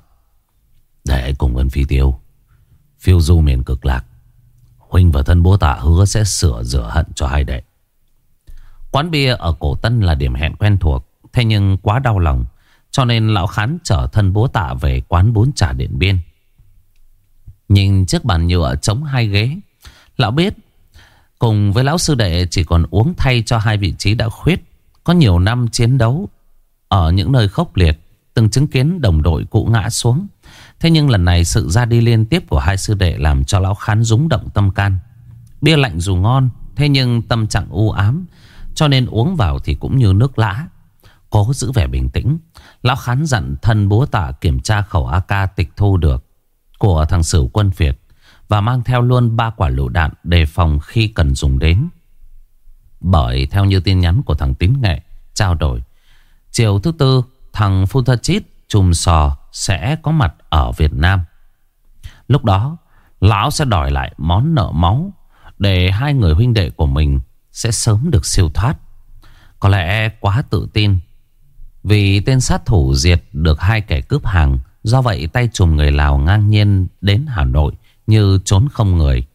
Để cùng Vân Phi Tiêu Phiêu du miền cực lạc Huynh và thân bố tạ hứa sẽ sửa rửa hận cho hai đệ Quán bia ở cổ tân là điểm hẹn quen thuộc Thế nhưng quá đau lòng Cho nên lão khán chở thân bố tạ về quán bún trà điện biên Nhìn chiếc bàn nhựa chống hai ghế. Lão biết, Cùng với lão sư đệ chỉ còn uống thay cho hai vị trí đã khuyết. Có nhiều năm chiến đấu Ở những nơi khốc liệt, Từng chứng kiến đồng đội cũ ngã xuống. Thế nhưng lần này sự ra đi liên tiếp của hai sư đệ Làm cho lão khán rúng động tâm can. Bia lạnh dù ngon, Thế nhưng tâm trạng u ám, Cho nên uống vào thì cũng như nước lã. Cố giữ vẻ bình tĩnh, Lão khán dặn thân búa tạ kiểm tra khẩu AK tịch thu được. Của thằng sử quân Việt Và mang theo luôn ba quả lựu đạn Đề phòng khi cần dùng đến Bởi theo như tin nhắn của thằng tín nghệ Trao đổi Chiều thứ tư Thằng Funtachit chùm sò sẽ có mặt ở Việt Nam. Lúc đó, lão sẽ đòi lại món nợ máu để hai người huynh đệ của mình sẽ sớm được siêu thoát. Có lẽ quá tự tin vì tên sát thủ diệt được hai kẻ cướp hàng. Do vậy tay chùm người Lào ngang nhiên đến Hà Nội như trốn không người.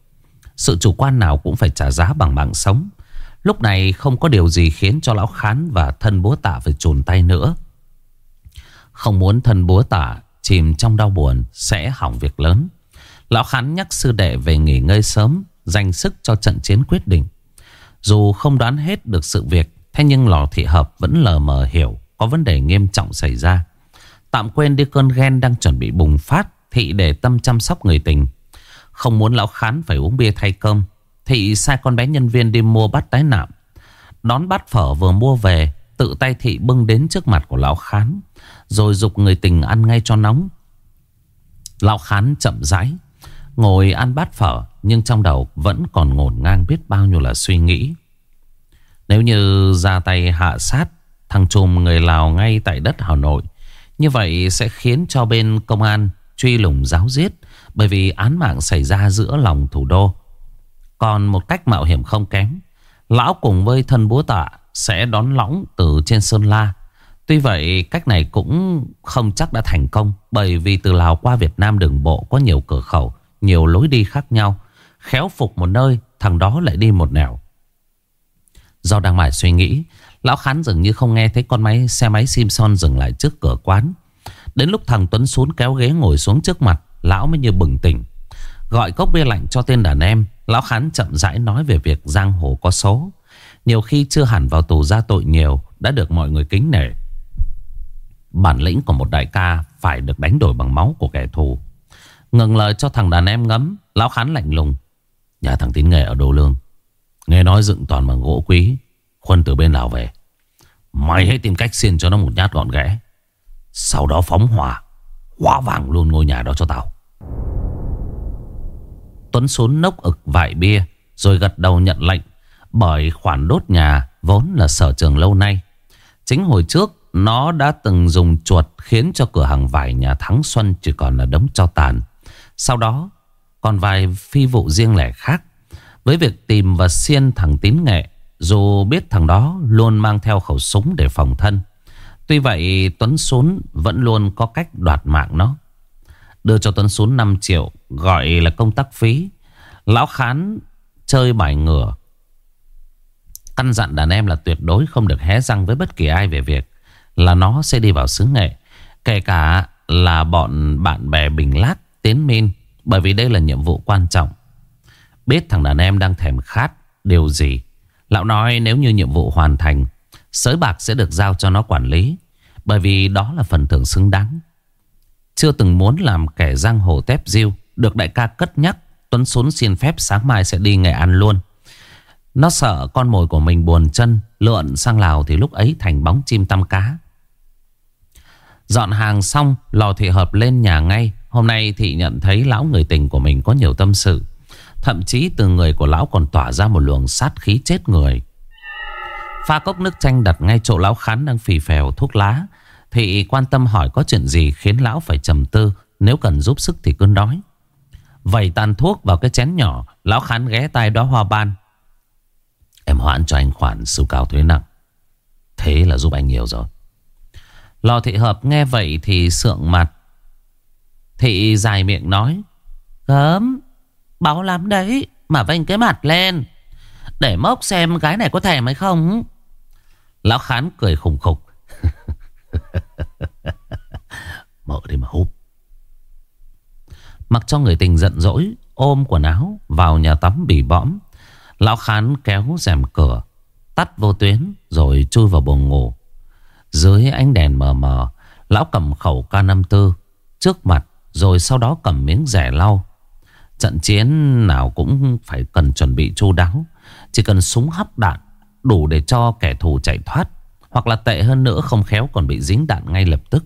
Sự chủ quan nào cũng phải trả giá bằng mạng sống. Lúc này không có điều gì khiến cho lão khán và thân bố tạ phải trùn tay nữa. Không muốn thân búa tạ chìm trong đau buồn sẽ hỏng việc lớn. Lão Khán nhắc sư đệ về nghỉ ngơi sớm, dành sức cho trận chiến quyết định. Dù không đoán hết được sự việc, thế nhưng lò thị hợp vẫn lờ mờ hiểu có vấn đề nghiêm trọng xảy ra. Tạm quên đi cơn ghen đang chuẩn bị bùng phát, thị để tâm chăm sóc người tình. Không muốn lão Khán phải uống bia thay cơm, thị sai con bé nhân viên đi mua bát tái nạm. Đón bát phở vừa mua về, tự tay thị bưng đến trước mặt của lão Khán. Rồi dục người tình ăn ngay cho nóng Lão khán chậm rãi Ngồi ăn bát phở Nhưng trong đầu vẫn còn ngổn ngang biết bao nhiêu là suy nghĩ Nếu như ra tay hạ sát Thằng trùm người Lào ngay tại đất Hà Nội như vậy sẽ khiến cho bên công an Truy lùng giáo giết Bởi vì án mạng xảy ra giữa lòng thủ đô. Còn một cách mạo hiểm không kém, Lão cùng với thân búa tạ Sẽ đón lõng từ trên Sơn La. Tuy vậy, cách này cũng không chắc đã thành công Bởi vì từ Lào qua Việt Nam đường bộ có nhiều cửa khẩu, Nhiều lối đi khác nhau. Khéo phục một nơi, Thằng đó lại đi một nẻo. Do đang mải suy nghĩ Lão Khán dường như không nghe thấy con máy xe máy Simpson dừng lại trước cửa quán Đến lúc thằng Tuấn xuống kéo ghế ngồi xuống trước mặt Lão mới như bừng tỉnh Gọi cốc bia lạnh cho tên đàn em Lão Khán chậm rãi nói về việc giang hồ có số Nhiều khi chưa hẳn vào tù ra tội nhiều Đã được mọi người kính nể Bản lĩnh của một đại ca phải được đánh đổi bằng máu của kẻ thù. Ngừng lời cho thằng đàn em ngấm, lão khán lạnh lùng. Nhà thằng tín nghề ở Đô Lương. Nghe nói dựng toàn bằng gỗ quý, khuân từ bên nào về. Mày hãy tìm cách xiên cho nó một nhát gọn ghẽ. Sau đó phóng hỏa, Hóa vàng luôn ngôi nhà đó cho tao. Tuấn xuống nốc ực vại bia, rồi gật đầu nhận lệnh. Bởi khoản đốt nhà vốn là sở trường lâu nay. Chính hồi trước nó đã từng dùng chuột khiến cho cửa hàng vải nhà Thắng Xuân chỉ còn là đống cho tàn. Sau đó, còn vài phi vụ riêng lẻ khác. Với việc tìm và xiên thằng tín nghệ, dù biết thằng đó luôn mang theo khẩu súng để phòng thân. Tuy vậy, Tuấn Sún vẫn luôn có cách đoạt mạng nó. Đưa cho Tuấn Sún 5 triệu, gọi là công tác phí. Lão Khán chơi bài ngửa. Căn dặn đàn em là tuyệt đối không được hé răng với bất kỳ ai về việc là nó sẽ đi vào xứ nghệ. Kể cả là bọn bạn bè Bình Lát, Tiến Minh, Bởi vì đây là nhiệm vụ quan trọng. Biết thằng đàn em đang thèm khát điều gì. Lão nói nếu như nhiệm vụ hoàn thành, sới bạc sẽ được giao cho nó quản lý. Bởi vì đó là phần thưởng xứng đáng. Chưa từng muốn làm kẻ giang hồ tép diêu. Được đại ca cất nhắc, Tuấn Sún xin phép sáng mai sẽ đi Nghệ An luôn. Nó sợ con mồi của mình buồn chân Lượn sang Lào thì lúc ấy thành bóng chim tăm cá Dọn hàng xong Lò thị hợp lên nhà ngay Hôm nay thị nhận thấy lão người tình của mình có nhiều tâm sự Thậm chí từ người của lão còn tỏa ra một luồng sát khí chết người. Pha cốc nước chanh đặt ngay chỗ lão khán đang phì phèo thuốc lá. Thị quan tâm hỏi có chuyện gì khiến lão phải trầm tư, Nếu cần giúp sức thì cứ nói. Vẩy tàn thuốc vào cái chén nhỏ, Lão khán ghé tay đó hoa ban. Em hoãn cho anh khoản sưu cao thuế nặng. Thế là giúp anh nhiều rồi. Lò thị hợp nghe vậy thì sượng mặt. Thị dài miệng nói, Gớm Báo lắm đấy, Mà vênh cái mặt lên. Để mốc xem gái này có thèm hay không. Lão Khán cười khùng khục. Mở đi mà húp. Mặc cho người tình giận dỗi, Ôm quần áo, Vào nhà tắm bỉ bõm, Lão Khán kéo rèm cửa, Tắt vô tuyến, Rồi chui vào buồng ngủ. Dưới ánh đèn mờ mờ, Lão cầm khẩu K54 Trước mặt, Rồi sau đó cầm miếng rẻ lau. Trận chiến nào cũng phải cần chuẩn bị chu đáo. Chỉ cần súng hấp đạn, Đủ để cho kẻ thù chạy thoát. Hoặc là tệ hơn nữa, không khéo còn bị dính đạn ngay lập tức.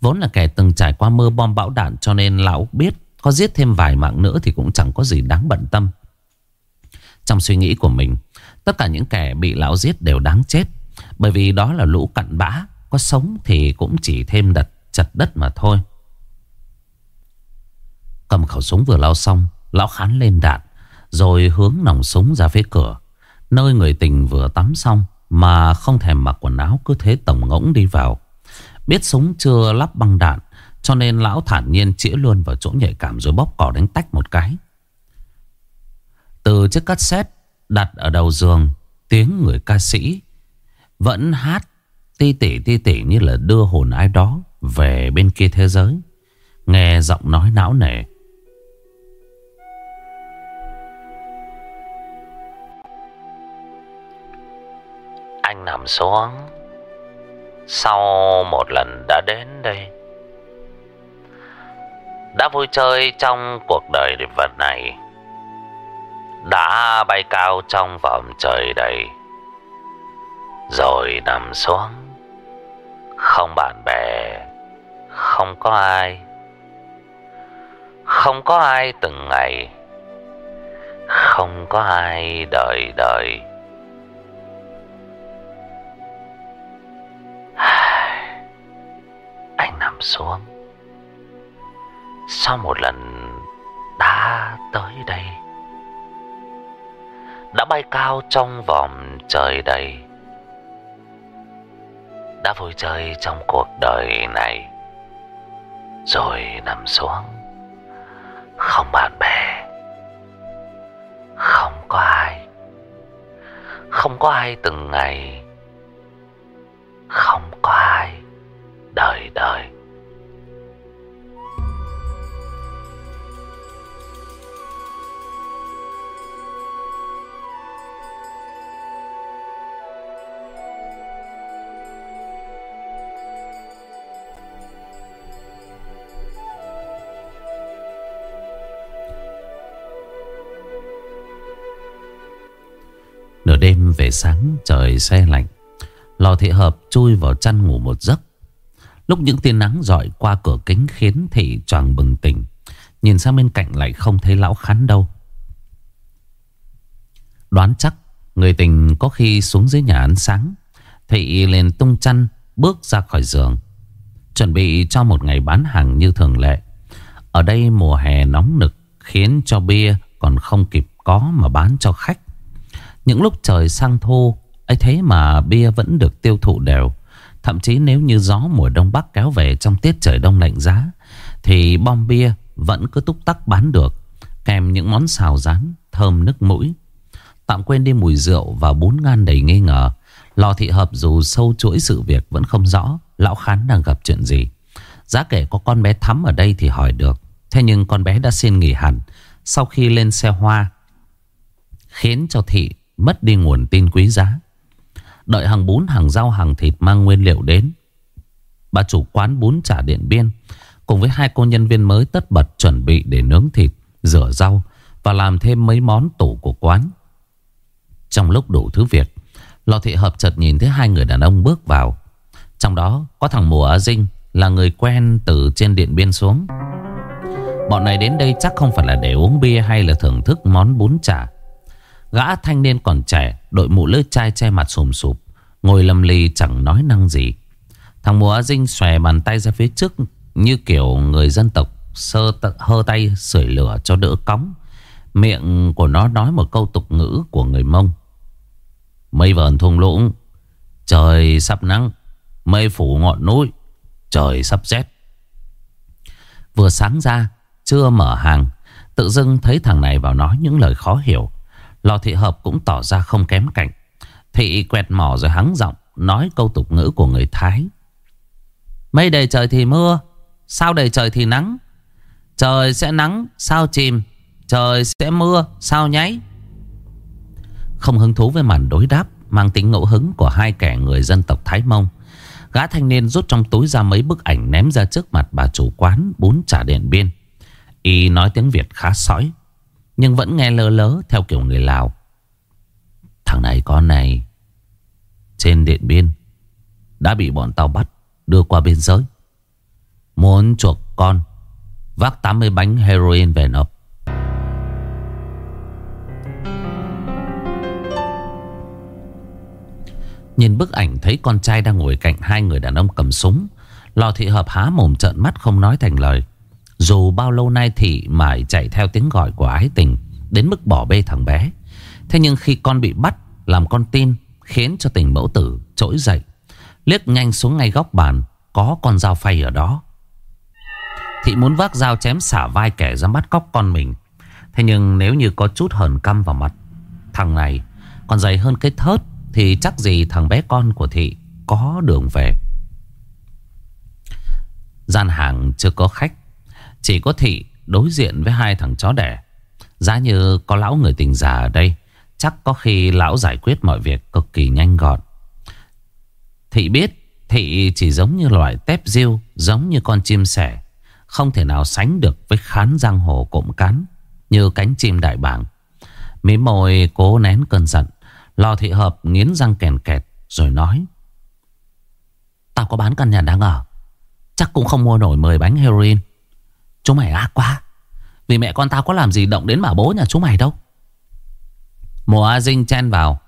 Vốn là kẻ từng trải qua mưa bom bão đạn, Cho nên lão biết Có giết thêm vài mạng nữa thì cũng chẳng có gì đáng bận tâm. Trong suy nghĩ của mình, Tất cả những kẻ bị lão giết đều đáng chết. Bởi vì đó là lũ cặn bã, Có sống thì cũng chỉ thêm đặt chặt đất mà thôi. Cầm khẩu súng vừa lao xong, Lão khán lên đạn, Rồi hướng nòng súng ra phía cửa. Nơi người tình vừa tắm xong Mà không thèm mặc quần áo, Cứ thế tổng ngỗng đi vào. Biết súng chưa lắp băng đạn, Cho nên lão thản nhiên chĩa luôn vào chỗ nhạy cảm Rồi bóp cỏ đánh tách một cái. Từ chiếc cassette Đặt ở đầu giường, Tiếng người ca sĩ Vẫn hát ti tỉ ti tỉ như là đưa hồn ai đó Về bên kia thế giới. Nghe giọng nói não nề Anh nằm xuống. Sau một lần đã đến đây, Đã vui chơi trong cuộc đời vật này, Đã bay cao trong vòng trời đầy, Rồi nằm xuống. Không bạn bè, Không có ai, Không có ai từng ngày, Không có ai đời đời. Anh nằm xuống. Sau một lần đã tới đây, Đã bay cao trong vòng trời đầy. Đã vui chơi trong cuộc đời này. Rồi nằm xuống. Không bạn bè. Không có ai. Không có ai từng ngày. Sáng trời xe lạnh, Lò thị hợp chui vào chăn ngủ một giấc Lúc những tia nắng dọi qua cửa kính khiến thị choàng bừng tỉnh. Nhìn sang bên cạnh lại không thấy lão khán đâu. Đoán chắc người tình có khi xuống dưới nhà ăn sáng. Thị liền tung chăn bước ra khỏi giường. Chuẩn bị cho một ngày bán hàng như thường lệ. Ở đây mùa hè nóng nực khiến cho bia còn không kịp có mà bán cho khách. Những lúc trời sang thu ấy thế mà bia vẫn được tiêu thụ đều. Thậm chí nếu như gió mùa đông bắc kéo về trong tiết trời đông lạnh giá, Thì bom bia vẫn cứ túc tắc bán được, Kèm những món xào rán, thơm nức mũi. Tạm quên đi mùi rượu và bún ngan đầy nghi ngờ, Lò thị hợp dù sâu chuỗi sự việc vẫn không rõ Lão Khán đang gặp chuyện gì. Giá kể có con bé thắm ở đây thì hỏi được. Thế nhưng con bé đã xin nghỉ hẳn Sau khi lên xe hoa, Khiến cho thị mất đi nguồn tin quý giá Đợi hàng bún, hàng rau, hàng thịt mang nguyên liệu đến. Bà chủ quán bún chả điện biên cùng với hai cô nhân viên mới tất bật chuẩn bị để nướng thịt, rửa rau và làm thêm mấy món tủ của quán. Trong lúc đủ thứ việc, Lò thị hợp chợt nhìn thấy hai người đàn ông bước vào. Trong đó có thằng Mùa Á Dinh là người quen từ trên điện biên xuống. Bọn này đến đây chắc không phải là để uống bia hay là thưởng thức món bún chả. Gã thanh niên còn trẻ, Đội mũ lưỡi chai che mặt sùm sụp, Ngồi lầm lì chẳng nói năng gì. Thằng mùa Á Dinh xòe bàn tay ra phía trước Như kiểu người dân tộc, Sơ hơ tay sưởi lửa cho đỡ cóng. Miệng của nó nói một câu tục ngữ của người Mông. Mây vờn thung lũng, Trời sắp nắng, Mây phủ ngọn núi, Trời sắp rét. Vừa sáng ra, Chưa mở hàng, Tự dưng thấy thằng này vào nói những lời khó hiểu. Lò thị hợp cũng tỏ ra không kém cạnh. Thị quẹt mỏ rồi hắng giọng, Nói câu tục ngữ của người Thái. Mây đầy trời thì mưa, Sao đầy trời thì nắng? Trời sẽ nắng, sao chìm? Trời sẽ mưa, sao nháy? Không hứng thú với màn đối đáp, Mang tính ngẫu hứng của hai kẻ người dân tộc Thái Mông, Gã thanh niên rút trong túi ra mấy bức ảnh Ném ra trước mặt bà chủ quán Bún chả điện biên. Y nói tiếng Việt khá sõi nhưng vẫn nghe lơ lớ theo kiểu người Lào. Thằng này con này, Trên điện biên, Đã bị bọn tao bắt, Đưa qua biên giới. Muốn chuộc con, Vác 80 bánh heroin về nộp. Nhìn bức ảnh thấy con trai đang ngồi cạnh hai người đàn ông cầm súng, Lò thị hợp há mồm trợn mắt không nói thành lời. Dù bao lâu nay thị mải chạy theo tiếng gọi của ái tình, Đến mức bỏ bê thằng bé. Thế nhưng khi con bị bắt, Làm con tin, Khiến cho tình mẫu tử trỗi dậy. Liếc nhanh xuống ngay góc bàn, Có con dao phay ở đó. Thị muốn vác dao chém xả vai kẻ ra bắt cóc con mình. Thế nhưng nếu như có chút hờn căm vào mặt, Thằng này còn dày hơn cái thớt, Thì chắc gì thằng bé con của Thị có đường về. Gian hàng chưa có khách chỉ có Thị đối diện với hai thằng chó đẻ. Giá như có lão người tình già ở đây, Chắc có khi lão giải quyết mọi việc cực kỳ nhanh gọn. Thị biết Thị chỉ giống như loại tép diêu, Giống như con chim sẻ, Không thể nào sánh được với khán giang hồ cộm cán Như cánh chim đại bảng. Mí môi cố nén cơn giận Lò thị hợp nghiến răng kèn kẹt Rồi nói, Tao có bán căn nhà đang ở, Chắc cũng không mua nổi 10 bánh heroin. Chúng mày ác quá. Vì mẹ con tao có làm gì động đến bà bố nhà chúng mày đâu. Mùa A Dinh chen vào.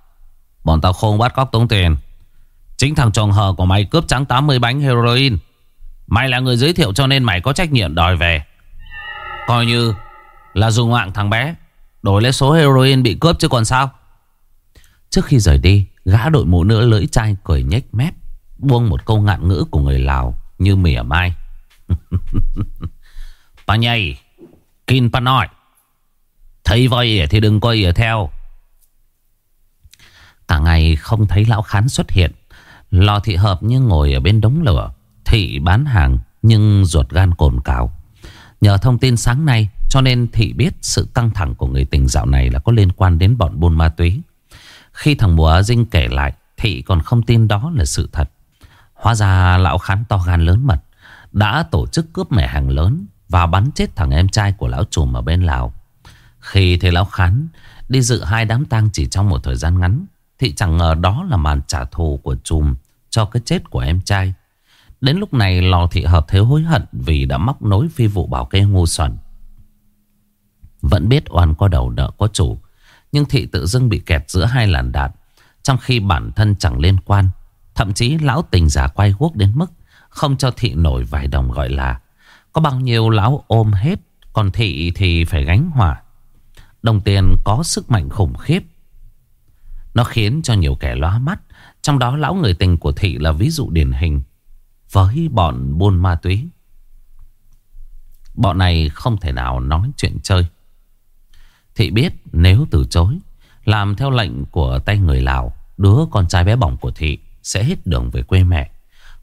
Bọn tao không bắt cóc tống tiền. Chính thằng chồng hờ của mày cướp trắng 80 bánh heroin. Mày là người giới thiệu cho nên mày có trách nhiệm đòi về. Coi như là dùng mạng thằng bé, Đổi lấy số heroin bị cướp chứ còn sao? Trước khi rời đi, Gã đội mũ nữa lưỡi chai cười nhếch mép, Buông một câu ngạn ngữ của người Lào Như mỉa mai. Pa nhầy Kinh pa nói Thấy voi thì đừng coi ở theo Cả ngày không thấy lão khán xuất hiện Lò thị hợp như ngồi ở bên đống lửa, Thị bán hàng nhưng ruột gan cồn cào Nhờ thông tin sáng nay, cho nên Thị biết sự căng thẳng của người tình dạo này là có liên quan đến bọn buôn ma túy. Khi thằng Mùa Dinh kể lại, Thị còn không tin đó là sự thật. Hóa ra lão khán to gan lớn mật, đã tổ chức cướp mẻ hàng lớn và bắn chết thằng em trai của lão trùm ở bên Lào. Khi thấy lão khán đi dự hai đám tang chỉ trong một thời gian ngắn, thì chẳng ngờ đó là màn trả thù của trùm cho cái chết của em trai. Đến lúc này, lò thị hợp thế hối hận vì đã móc nối phi vụ bảo kê ngu xuẩn. Vẫn biết oan có đầu nợ có chủ. Nhưng thị tự dưng bị kẹt giữa hai làn đạn. Trong khi bản thân chẳng liên quan. Thậm chí lão tình giả quay guốc đến mức không cho thị nổi vài đồng gọi là. Có bao nhiêu lão ôm hết. Còn thị thì phải gánh hỏa. Đồng tiền có sức mạnh khủng khiếp. Nó khiến cho nhiều kẻ lóa mắt. Trong đó lão người tình của thị là ví dụ điển hình. Với bọn buôn ma túy. Bọn này không thể nào nói chuyện chơi. Thị biết nếu từ chối, Làm theo lệnh của tay người Lào, Đứa con trai bé bỏng của Thị Sẽ hết đường về quê mẹ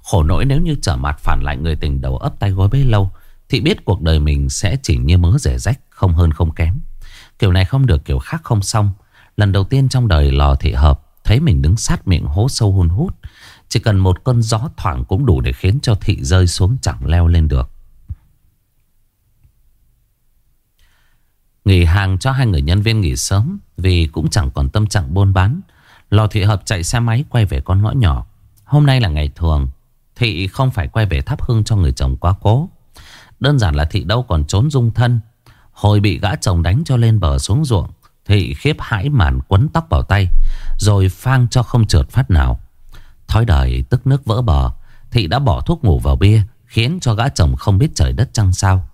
Khổ nỗi nếu như trở mặt phản lại người tình đầu ấp tay gối bấy lâu Thị biết cuộc đời mình sẽ chỉ như mớ rẻ rách, Không hơn không kém. Kiểu này không được, kiểu khác không xong. Lần đầu tiên trong đời lò thị hợp, Thấy mình đứng sát miệng hố sâu hun hút. Chỉ cần một cơn gió thoảng cũng đủ để khiến cho thị rơi xuống chẳng leo lên được. Nghỉ hàng cho hai người nhân viên nghỉ sớm, Vì cũng chẳng còn tâm trạng buôn bán. Lò thị hợp chạy xe máy quay về con ngõ nhỏ. Hôm nay là ngày thường, Thị không phải quay về thắp hương cho người chồng quá cố. Đơn giản là thị đâu còn trốn dung thân. Hồi bị gã chồng đánh cho lên bờ xuống ruộng, Thị khiếp hãi màn quấn tóc vào tay, Rồi phang cho không trượt phát nào. Thói đời tức nước vỡ bờ, Thị đã bỏ thuốc ngủ vào bia, Khiến cho gã chồng không biết trời đất chăng sao.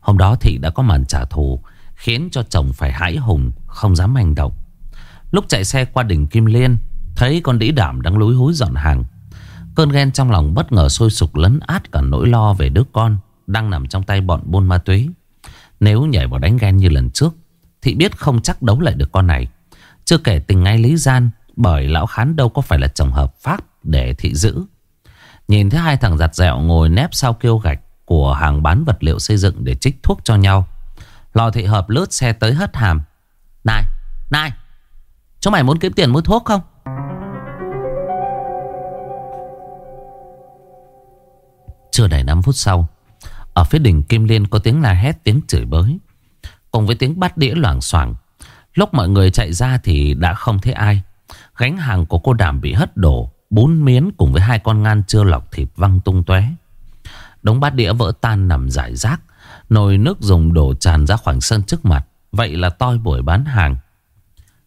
Hôm đó Thị đã có màn trả thù, Khiến cho chồng phải hãi hùng, Không dám hành động. Lúc chạy xe qua đỉnh Kim Liên, Thấy con đĩ đảm đang lúi húi dọn hàng. Cơn ghen trong lòng bất ngờ sôi sục lấn át cả nỗi lo về đứa con. Đang nằm trong tay bọn buôn ma túy. Nếu nhảy vào đánh ghen như lần trước Thị biết không chắc đấu lại được con này. Chưa kể tình ngay lý gian Bởi lão khán đâu có phải là chồng hợp pháp Để thị giữ. Nhìn thấy hai thằng giặt dẹo ngồi nép sau kêu gạch Của hàng bán vật liệu xây dựng Để trích thuốc cho nhau Lò thị hợp lướt xe tới hất hàm. Này, này Chúng mày muốn kiếm tiền mua thuốc không? Chưa đầy 5 phút sau ở phía đỉnh Kim Liên có tiếng la hét, tiếng chửi bới. Cùng với tiếng bát đĩa loảng xoảng, Lúc mọi người chạy ra thì đã không thấy ai. Gánh hàng của cô đảm bị hất đổ Bốn miến cùng với hai con ngan chưa lọc thịt văng tung tóe. Đống bát đĩa vỡ tan nằm rải rác, Nồi nước dùng đổ tràn ra khoảng sân trước mặt. Vậy là toi buổi bán hàng.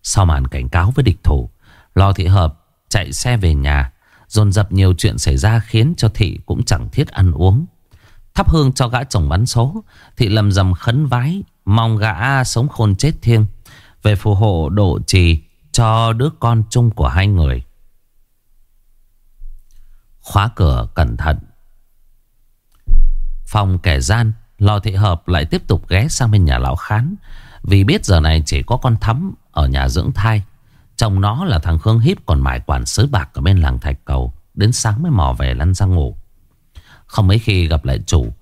Sau màn cảnh cáo với địch thủ, Lò thị hợp chạy xe về nhà, Dồn dập nhiều chuyện xảy ra khiến cho thị cũng chẳng thiết ăn uống. Thắp hương cho gã chồng bắn số. Thị lầm dầm khấn vái, Mong gã sống khôn chết thiêng. Về phù hộ độ trì Cho đứa con chung của hai người. Khóa cửa cẩn thận. Phòng kẻ gian, Lò thị hợp lại tiếp tục ghé sang bên nhà lão khán. Vì biết giờ này chỉ có con thắm Ở nhà dưỡng thai. Chồng nó là thằng Khương Hiếp còn mải quản sới bạc Ở bên làng Thạch Cầu. Đến sáng mới mò về lăn ra ngủ. Không mấy khi gặp lại chủ.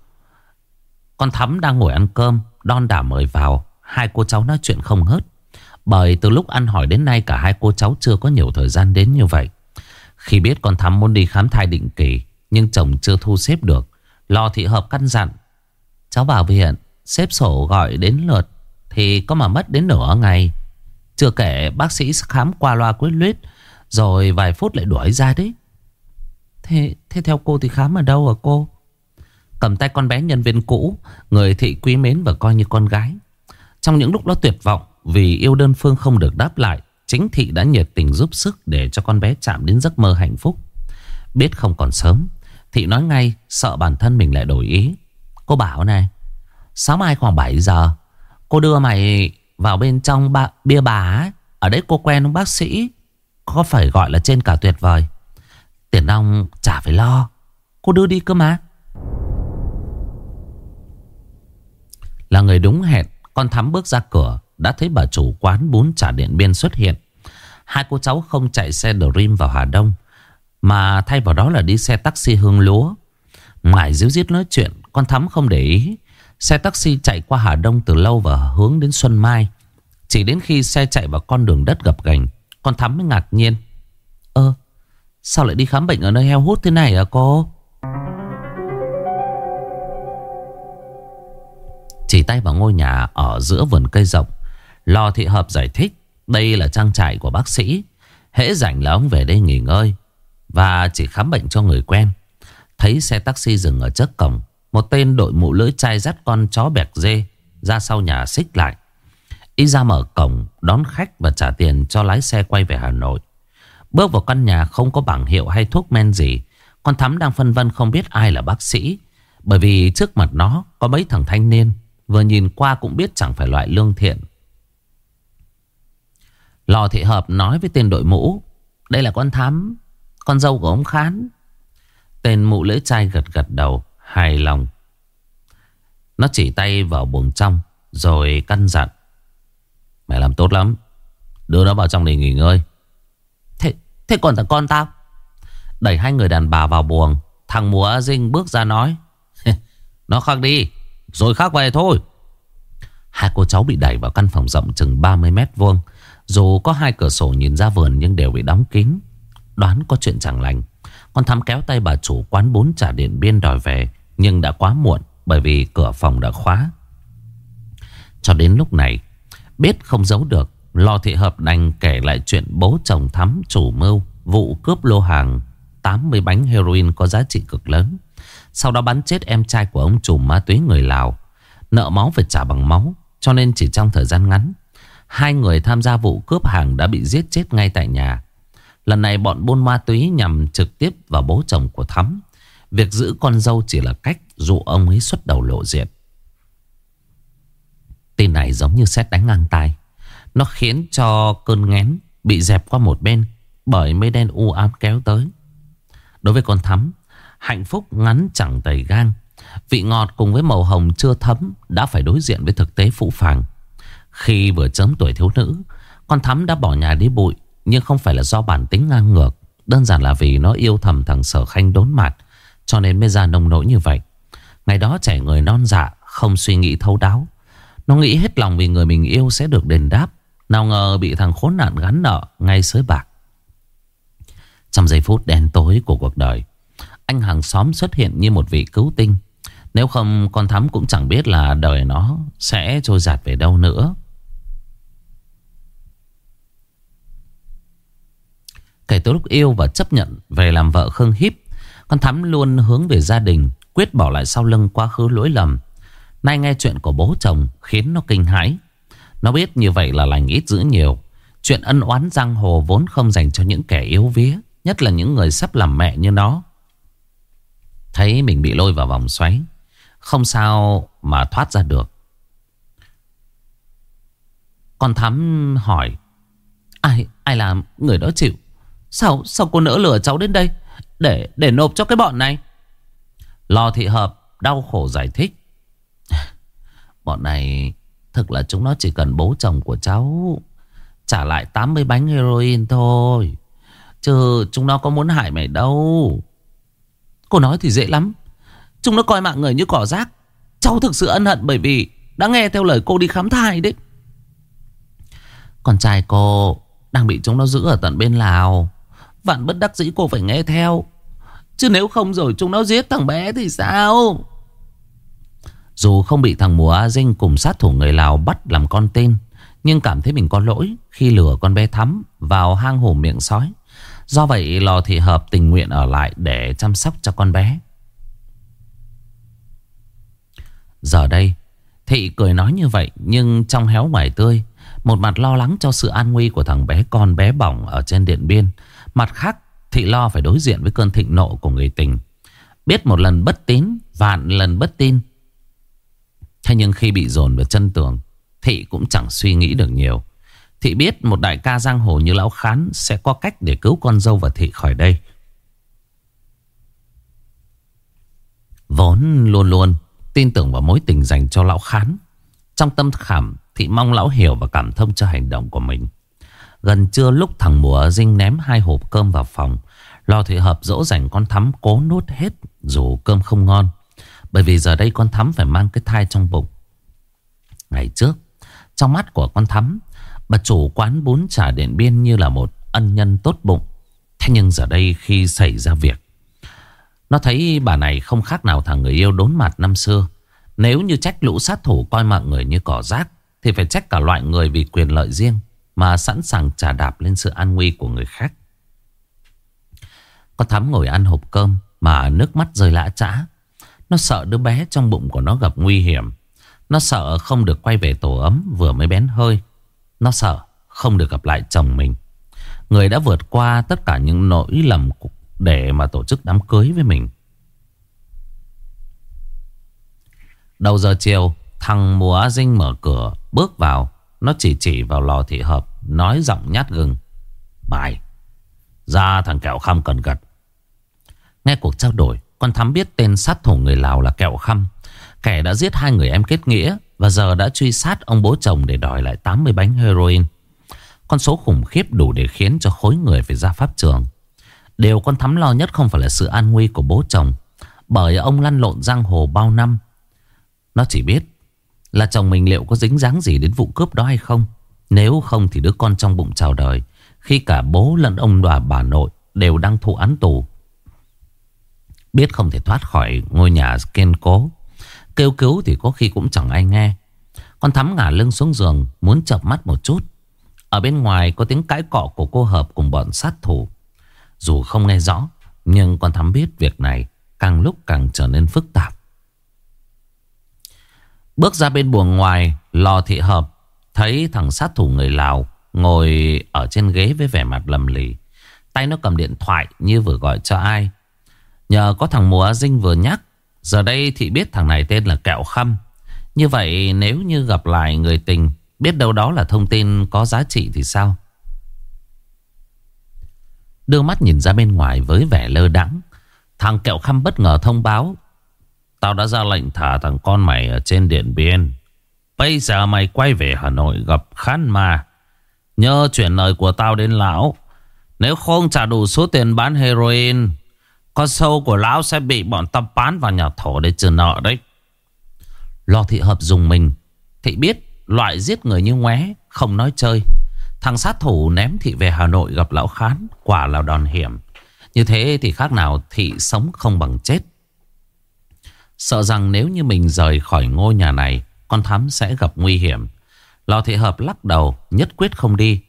Con thắm đang ngồi ăn cơm, Đon đả mời vào. Hai cô cháu nói chuyện không hớt Bởi từ lúc ăn hỏi đến nay, Cả hai cô cháu chưa có nhiều thời gian đến như vậy. Khi biết con thắm muốn đi khám thai định kỳ, Nhưng chồng chưa thu xếp được, Lo thị hợp căn dặn. Cháu bảo viện, Xếp sổ gọi đến lượt, Thì có mà mất đến nửa ngày. Chưa kể bác sĩ khám qua loa quyết luyết, Rồi vài phút lại đuổi ra đấy. Thế, thế theo cô thì khám ở đâu hả cô? Cầm tay con bé nhân viên cũ Người thị quý mến và coi như con gái. Trong những lúc đó tuyệt vọng Vì yêu đơn phương không được đáp lại Chính thị đã nhiệt tình giúp sức Để cho con bé chạm đến giấc mơ hạnh phúc. Biết không còn sớm Thị nói ngay sợ bản thân mình lại đổi ý. Cô bảo này Sáng mai khoảng 7 giờ Cô đưa mày vào bên trong ba, bia bà ấy. Ở đấy cô quen ông bác sĩ Có phải gọi là trên cả tuyệt vời? Tiền nong chả phải lo. Cô đưa đi cơ mà. Là người đúng hẹn, Con thắm bước ra cửa, Đã thấy bà chủ quán bún chả điện biên xuất hiện. Hai cô cháu không chạy xe Dream vào Hà Đông, Mà thay vào đó là đi xe taxi hương lúa. Mải díu dít nói chuyện, Con thắm không để ý. Xe taxi chạy qua Hà Đông từ lâu và hướng đến Xuân Mai. Chỉ đến khi xe chạy vào con đường đất gập ghềnh, Con thắm mới ngạc nhiên. Ơ Sao lại đi khám bệnh ở nơi heo hút thế này à cô? Chỉ tay vào ngôi nhà ở giữa vườn cây rộng, Lò thị hợp giải thích Đây là trang trại của bác sĩ, Hễ rảnh là ông về đây nghỉ ngơi Và chỉ khám bệnh cho người quen. Thấy xe taxi dừng ở trước cổng, Một tên đội mũ lưỡi chai dắt con chó bẹt dê Ra sau nhà xích lại. Y ra mở cổng Đón khách và trả tiền cho lái xe quay về Hà Nội. Bước vào căn nhà không có bảng hiệu hay thuốc men gì, Con Thắm đang phân vân không biết ai là bác sĩ. Bởi vì trước mặt nó có mấy thằng thanh niên, Vừa nhìn qua cũng biết chẳng phải loại lương thiện. Lò thị hợp nói với tên đội mũ, Đây là con Thắm, Con dâu của ông Khán. Tên mụ lưỡi chai gật gật đầu, Hài lòng. Nó chỉ tay vào buồng trong, Rồi căn dặn, Mày làm tốt lắm, Đưa nó vào trong để nghỉ ngơi. Thế, còn thằng con tao? Đẩy hai người đàn bà vào buồng. Thằng mùa dinh bước ra nói Nó khác đi Rồi khác về thôi. Hai cô cháu bị đẩy vào căn phòng rộng chừng 30 mét vuông. Dù có hai cửa sổ nhìn ra vườn Nhưng đều bị đóng kín. Đoán có chuyện chẳng lành. Con thắm kéo tay bà chủ quán bún trả điện biên đòi về Nhưng đã quá muộn Bởi vì cửa phòng đã khóa. Cho đến lúc này Biết không giấu được Lò thị hợp đành kể lại chuyện bố chồng thắm chủ mưu Vụ cướp lô hàng 80 bánh heroin có giá trị cực lớn. Sau đó bắn chết em trai của ông chủ ma túy người Lào. Nợ máu phải trả bằng máu, Cho nên chỉ trong thời gian ngắn, Hai người tham gia vụ cướp hàng đã bị giết chết ngay tại nhà. Lần này bọn buôn ma túy nhằm trực tiếp vào bố chồng của Thắm. Việc giữ con dâu chỉ là cách dụ ông ấy xuất đầu lộ diện. Tin này giống như xét đánh ngang tai. Nó khiến cho cơn ngén bị dẹp qua một bên Bởi mây đen u ám kéo tới. Đối với con Thắm, Hạnh phúc ngắn chẳng tẩy gan. Vị ngọt cùng với màu hồng chưa thấm Đã phải đối diện với thực tế phũ phàng. Khi vừa chớm tuổi thiếu nữ, Con thắm đã bỏ nhà đi bụi, Nhưng không phải là do bản tính ngang ngược, Đơn giản là vì nó yêu thầm thằng sở khanh đốn mặt Cho nên mới ra nông nỗi như vậy. Ngày đó trẻ người non dạ Không suy nghĩ thấu đáo. Nó nghĩ hết lòng vì người mình yêu sẽ được đền đáp. Nào ngờ bị thằng khốn nạn gắn nợ Ngay sới bạc. Trong giây phút đen tối của cuộc đời, Anh hàng xóm xuất hiện như một vị cứu tinh. Nếu không, con thắm cũng chẳng biết là đời nó Sẽ trôi giạt về đâu nữa. Kể từ lúc yêu và chấp nhận về làm vợ Khương Hiếp, Con Thắm luôn hướng về gia đình, Quyết bỏ lại sau lưng quá khứ lỗi lầm. Nay nghe chuyện của bố chồng Khiến nó kinh hãi. Nó biết như vậy là lành ít giữ nhiều. Chuyện ân oán giang hồ vốn không dành cho những kẻ yếu vía, Nhất là những người sắp làm mẹ như nó. Thấy mình bị lôi vào vòng xoáy, Không sao mà thoát ra được. Con Thắm hỏi, Ai ai làm người đó chịu? Sao sao cô nỡ lừa cháu đến đây Để để nộp cho cái bọn này? Lò thị hợp đau khổ giải thích, Bọn này Thực là chúng nó chỉ cần bố chồng của cháu Trả lại 80 bánh heroin thôi. Chứ chúng nó có muốn hại mày đâu. Cô nói thì dễ lắm. Chúng nó coi mạng người như cỏ rác. Cháu thực sự ân hận bởi vì Đã nghe theo lời cô đi khám thai đấy. Con trai cô Đang bị chúng nó giữ ở tận bên Lào. Vạn bất đắc dĩ cô phải nghe theo. Chứ nếu không rồi chúng nó giết thằng bé thì sao? Dù không bị thằng mùa A Dinh cùng sát thủ người Lào bắt làm con tên, Nhưng cảm thấy mình có lỗi khi lừa con bé Thắm vào hang hổ miệng sói. Do vậy, Lò Thị Hợp tình nguyện ở lại để chăm sóc cho con bé. Giờ đây, Thị cười nói như vậy, nhưng trong héo ngoài tươi, Một mặt lo lắng cho sự an nguy của thằng bé con bé bỏng ở trên điện biên, Mặt khác, Thị lo phải đối diện với cơn thịnh nộ của người tình. Biết một lần bất tín, Vạn lần bất tin Thế nhưng khi bị dồn vào chân tường, Thị cũng chẳng suy nghĩ được nhiều. Thị biết một đại ca giang hồ như Lão Khán Sẽ có cách để cứu con dâu và Thị khỏi đây. Vốn luôn luôn tin tưởng vào mối tình dành cho Lão Khán. Trong tâm khảm, Thị mong Lão hiểu và cảm thông cho hành động của mình. Gần trưa lúc thằng mùa dinh ném hai hộp cơm vào phòng, Lò thị hợp dỗ dành con thắm cố nuốt hết Dù cơm không ngon. Bởi vì giờ đây con thắm phải mang cái thai trong bụng. Ngày trước, Trong mắt của con thắm, Bà chủ quán bún chả điện biên như là một ân nhân tốt bụng. Thế nhưng giờ đây khi xảy ra việc, Nó thấy bà này không khác nào thằng người yêu đốn mặt năm xưa. Nếu như trách lũ sát thủ coi mạng người như cỏ rác, Thì phải trách cả loại người vì quyền lợi riêng mà sẵn sàng trả đạp lên sự an nguy của người khác. Con Thắm ngồi ăn hộp cơm Mà nước mắt rơi lã trã. Nó sợ đứa bé trong bụng của nó gặp nguy hiểm. Nó sợ không được quay về tổ ấm Vừa mới bén hơi. Nó sợ không được gặp lại chồng mình. Người đã vượt qua tất cả những nỗi lầm Để mà tổ chức đám cưới với mình. Đầu giờ chiều, Thằng mùa Dinh mở cửa, Bước vào. Nó chỉ chỉ vào lò thị hợp, Nói giọng nhát gừng. Bài, Ra thằng kẹo khăm cần gật. Nghe cuộc trao đổi con thắm biết tên sát thủ người Lào là kẹo khăm. Kẻ đã giết hai người em kết nghĩa Và giờ đã truy sát ông bố chồng Để đòi lại 80 bánh heroin. Con số khủng khiếp đủ để khiến cho khối người phải ra pháp trường. Điều con thắm lo nhất không phải là sự an nguy của bố chồng, Bởi ông lăn lộn giang hồ bao năm. Nó chỉ biết là chồng mình liệu có dính dáng gì đến vụ cướp đó hay không. Nếu không thì đứa con trong bụng chào đời, Khi cả bố lẫn ông đòa bà nội Đều đang thụ án tù. Biết không thể thoát khỏi ngôi nhà kiên cố. Kêu cứu thì có khi cũng chẳng ai nghe. Con thắm ngả lưng xuống giường, Muốn chập mắt một chút. Ở bên ngoài có tiếng cãi cọ của cô Hợp Cùng bọn sát thủ. Dù không nghe rõ, Nhưng con thắm biết việc này Càng lúc càng trở nên phức tạp. Bước ra bên buồng ngoài, Lò thị hợp Thấy thằng sát thủ người Lào Ngồi ở trên ghế với vẻ mặt lầm lì. Tay nó cầm điện thoại như vừa gọi cho ai. Nhờ có thằng mùa dinh vừa nhắc, Giờ đây thị biết thằng này tên là Kẹo Khăm. Như vậy, nếu như gặp lại người tình, Biết đâu đó là thông tin có giá trị thì sao? Đưa mắt nhìn ra bên ngoài với vẻ lơ đắng Thằng Kẹo Khăm bất ngờ thông báo, Tao đã ra lệnh thả thằng con mày ở trên điện biên. Bây giờ mày quay về Hà Nội gặp khán ma. Nhớ chuyển lời của tao đến lão, Nếu không trả đủ số tiền bán heroin con sâu của lão sẽ bị bọn ta bán vào nhà thổ để trừ nợ đấy. Lo thị hợp dùng mình, Thị biết loại giết người như ngoé, Không nói chơi. Thằng sát thủ ném thị về Hà Nội gặp lão khán, Quả là đòn hiểm. Như thế thì khác nào thị sống không bằng chết. Sợ rằng nếu như mình rời khỏi ngôi nhà này, Con thắm sẽ gặp nguy hiểm. Lò thị hợp lắc đầu, Nhất quyết không đi.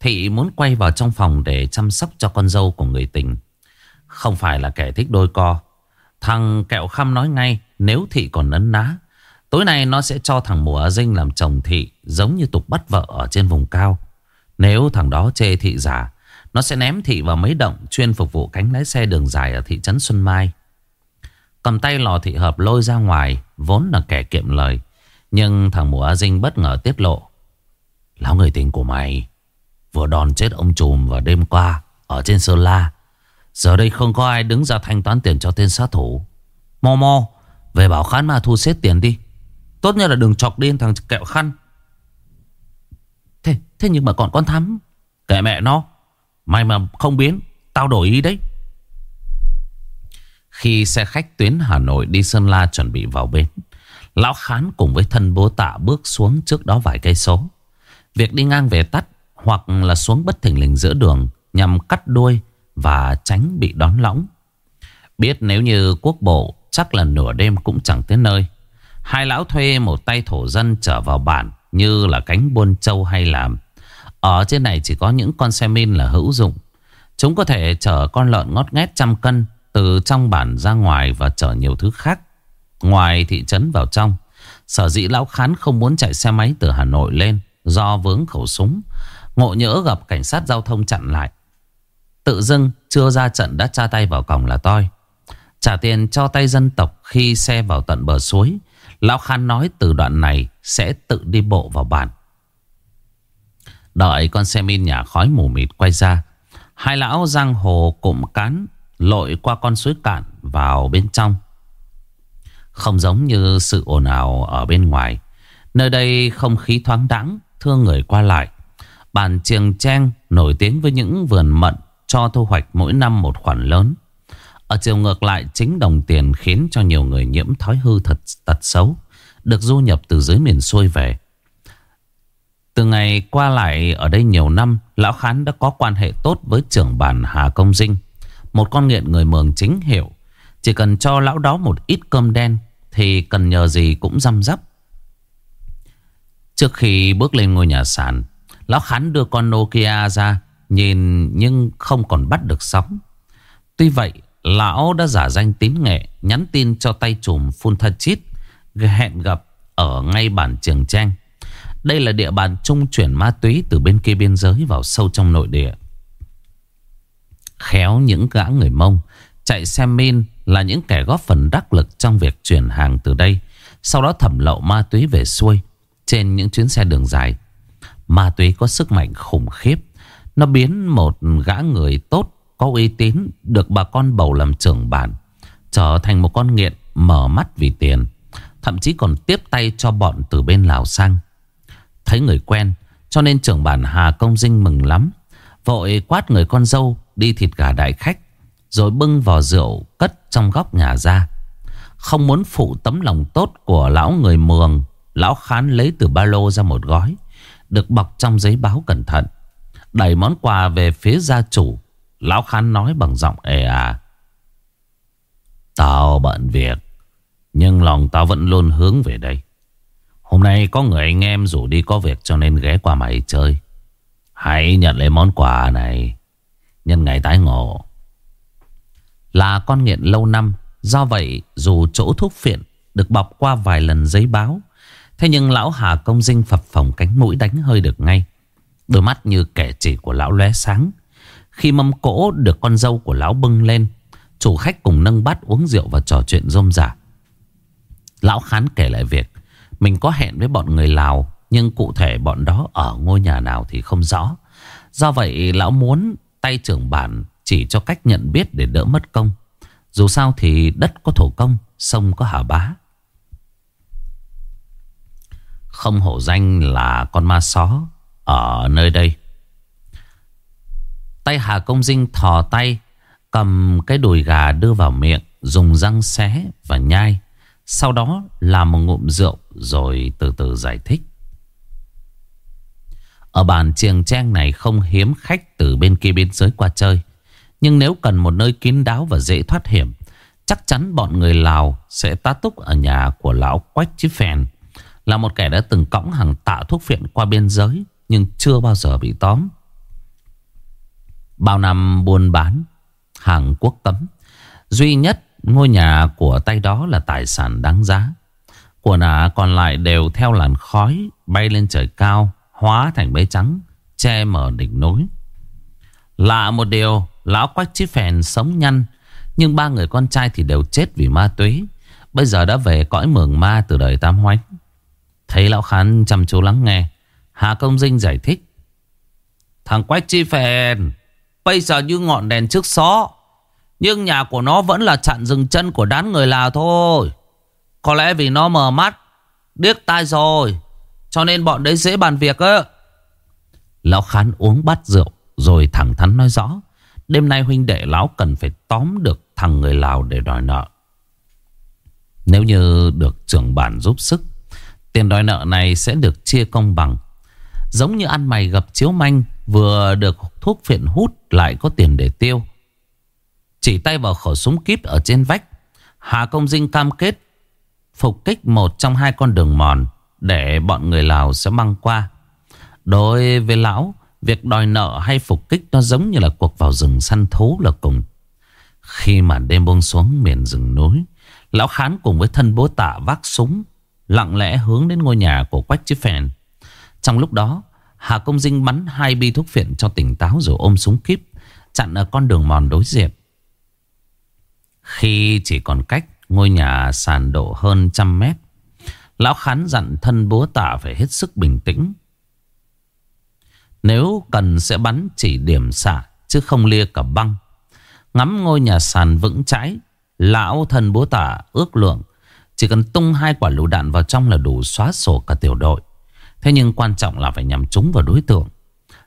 Thị muốn quay vào trong phòng để chăm sóc cho con dâu của người tình. Không phải là kẻ thích đôi co. Thằng kẹo khăm nói ngay, Nếu thị còn nấn ná, Tối nay nó sẽ cho thằng mùa dinh làm chồng thị Giống như tục bắt vợ ở trên vùng cao. Nếu thằng đó chê thị giả Nó sẽ ném thị vào mấy động Chuyên phục vụ cánh lái xe đường dài ở thị trấn Xuân Mai. Cầm tay lò thị hợp lôi ra ngoài, Vốn là kẻ kiệm lời, Nhưng thằng mùa dinh bất ngờ tiết lộ. Lão người tình của mày, Vừa đòn chết ông trùm vào đêm qua Ở trên Sơn La Giờ đây không có ai đứng ra thanh toán tiền cho tên sát thủ. Mò mò Về bảo khán mà thu xếp tiền đi. Tốt nhất là đừng chọc điên thằng kẹo khăn. Thế, thế nhưng mà còn con thắm. Kệ mẹ nó. Mày mà không biến Tao đổi ý đấy. Khi xe khách tuyến Hà Nội đi Sơn La chuẩn bị vào bến Lão Khán cùng với thân bố tạ bước xuống trước đó vài cây số. Việc đi ngang về tắt Hoặc là xuống bất thình lình giữa đường Nhằm cắt đuôi và tránh bị đón lõng. Biết nếu như quốc bộ Chắc là nửa đêm cũng chẳng tới nơi, Hai lão thuê một tay thổ dân trở vào bản Như là cánh buôn châu hay làm. Ở trên này chỉ có những con xe min là hữu dụng. Chúng có thể chở con lợn ngót nghét trăm cân Từ trong bản ra ngoài và chở nhiều thứ khác, Ngoài thị trấn vào trong. Sở dĩ lão khán không muốn chạy xe máy từ Hà Nội lên Do vướng khẩu súng, Ngộ nhỡ gặp cảnh sát giao thông chặn lại. Tự dưng chưa ra trận đã tra tay vào còng là toi Trả tiền cho tay dân tộc khi xe vào tận bờ suối Lão Khan nói từ đoạn này sẽ tự đi bộ vào bản. Đợi con xe min nhà khói mù mịt quay ra. Hai lão giang hồ cụm cán lội qua con suối cạn vào bên trong. Không giống như sự ồn ào ở bên ngoài. Nơi đây không khí thoáng đãng, thương người qua lại. Bản Triềng Trang nổi tiếng với những vườn mận cho thu hoạch mỗi năm một khoản lớn. Ở chiều ngược lại, chính đồng tiền khiến cho nhiều người nhiễm thói hư thật, tật xấu, Được du nhập từ dưới miền xuôi về. Từ ngày qua lại, ở đây nhiều năm, Lão Khán đã có quan hệ tốt với trưởng bản Hà Công Dinh, Một con nghiện người mường chính hiệu. Chỉ cần cho lão đó một ít cơm đen, Thì cần nhờ gì cũng răm rắp. Trước khi bước lên ngôi nhà sàn, Lão Khán đưa con Nokia ra Nhìn nhưng không còn bắt được sóng. Tuy vậy, Lão đã giả danh tín nghệ Nhắn tin cho tay trùm phun thân chít, Hẹn gặp ở ngay bản Trường Trang. Đây là địa bàn trung chuyển ma túy Từ bên kia biên giới vào sâu trong nội địa. Khéo những gã người mông Chạy xe min là những kẻ góp phần đắc lực Trong việc chuyển hàng từ đây, Sau đó thẩm lậu ma túy về xuôi Trên những chuyến xe đường dài. Ma túy có sức mạnh khủng khiếp. Nó biến một gã người tốt có uy tín được bà con bầu làm trưởng bản trở thành một con nghiện mở mắt vì tiền, thậm chí còn tiếp tay cho bọn từ bên Lào sang. Thấy người quen, cho nên trưởng bản Hà Công Dinh mừng lắm, vội quát người con dâu đi thịt gà đại khách, rồi bưng vò rượu cất trong góc nhà ra. Không muốn phụ tấm lòng tốt của lão người mường, lão khán lấy từ ba lô ra một gói, được bọc trong giấy báo cẩn thận đẩy món quà về phía gia chủ Lão Khán nói bằng giọng ề à. Tao bận việc. Nhưng lòng tao vẫn luôn hướng về đây. Hôm nay có người anh em rủ đi có việc cho nên ghé qua mày chơi. Hãy nhận lấy món quà này. Nhân ngày tái ngộ. Là con nghiện lâu năm. Do vậy dù chỗ thuốc phiện được bọc qua vài lần giấy báo. Thế nhưng lão Hà Công Dinh phập phòng cánh mũi đánh hơi được ngay. Đôi mắt như kẻ chỉ của lão lóe sáng. Khi mâm cỗ được con dâu của lão bưng lên, Chủ khách cùng nâng bát uống rượu và trò chuyện rôm rả. Lão Khán kể lại việc, Mình có hẹn với bọn người Lào, Nhưng cụ thể bọn đó ở ngôi nhà nào thì không rõ. Do vậy, lão muốn tay trưởng bản chỉ cho cách nhận biết để đỡ mất công. Dù sao thì đất có thổ công, Sông có hà bá. Không hổ danh là con ma só ở nơi đây. Tay Hà Công Dinh thò tay, Cầm cái đùi gà đưa vào miệng, Dùng răng xé và nhai. Sau đó làm một ngụm rượu Rồi từ từ giải thích. Ở bàn chiêng trang này không hiếm khách Từ bên kia biên giới qua chơi. Nhưng nếu cần một nơi kín đáo và dễ thoát hiểm, Chắc chắn bọn người Lào Sẽ tá túc ở nhà của lão Quách Chí Phèn, Là một kẻ đã từng cõng hàng tạ thuốc phiện qua biên giới. Nhưng chưa bao giờ bị tóm Bao năm buôn bán hàng quốc cấm. Duy nhất ngôi nhà của tay đó là tài sản đáng giá. Của nạ còn lại đều theo làn khói bay lên trời cao, hóa thành bế trắng, che mở đỉnh núi. Lạ một điều, lão quách chí phèn sống nhanh, nhưng ba người con trai thì đều chết vì ma túy. Bây giờ đã về cõi mường ma từ đời tam hoánh. Thấy lão khán chăm chú lắng nghe, Hà Công Dinh giải thích. Thằng quách Chi phèn, Bây giờ như ngọn đèn trước xó, Nhưng nhà của nó vẫn là chặn dừng chân của đám người Lào thôi. Có lẽ vì nó mờ mắt, Điếc tai rồi, Cho nên bọn đấy dễ bàn việc á. Lão Khán uống bát rượu, Rồi thẳng thắn nói rõ, Đêm nay huynh đệ lão cần phải tóm được thằng người Lào để đòi nợ. Nếu như được trưởng bản giúp sức, Tiền đòi nợ này sẽ được chia công bằng Giống như ăn mày gặp chiếu manh, Vừa được thuốc phiện hút lại có tiền để tiêu. Chỉ tay vào khẩu súng kíp ở trên vách, Hà Công Dinh cam kết Phục kích một trong hai con đường mòn Để bọn người Lào sẽ băng qua. Đối với lão, Việc đòi nợ hay phục kích Nó giống như là cuộc vào rừng săn thú là cùng. Khi mà đêm buông xuống miền rừng núi, Lão Khán cùng với thân bố tạ vác súng, Lặng lẽ hướng đến ngôi nhà của Quách Chí Phèn. Trong lúc đó Hà Công Dinh bắn hai bi thuốc phiện cho tỉnh táo rồi ôm súng kíp chặn ở con đường mòn đối diện. Khi chỉ còn cách ngôi nhà sàn độ hơn trăm mét, Lão Khán dặn thân búa tạ phải hết sức bình tĩnh. Nếu cần sẽ bắn chỉ điểm xạ chứ không lia cả băng. Ngắm ngôi nhà sàn vững chãi, lão thân búa tạ ước lượng. Chỉ cần tung hai quả lựu đạn vào trong là đủ xóa sổ cả tiểu đội. Thế nhưng quan trọng là phải nhắm trúng vào đối tượng.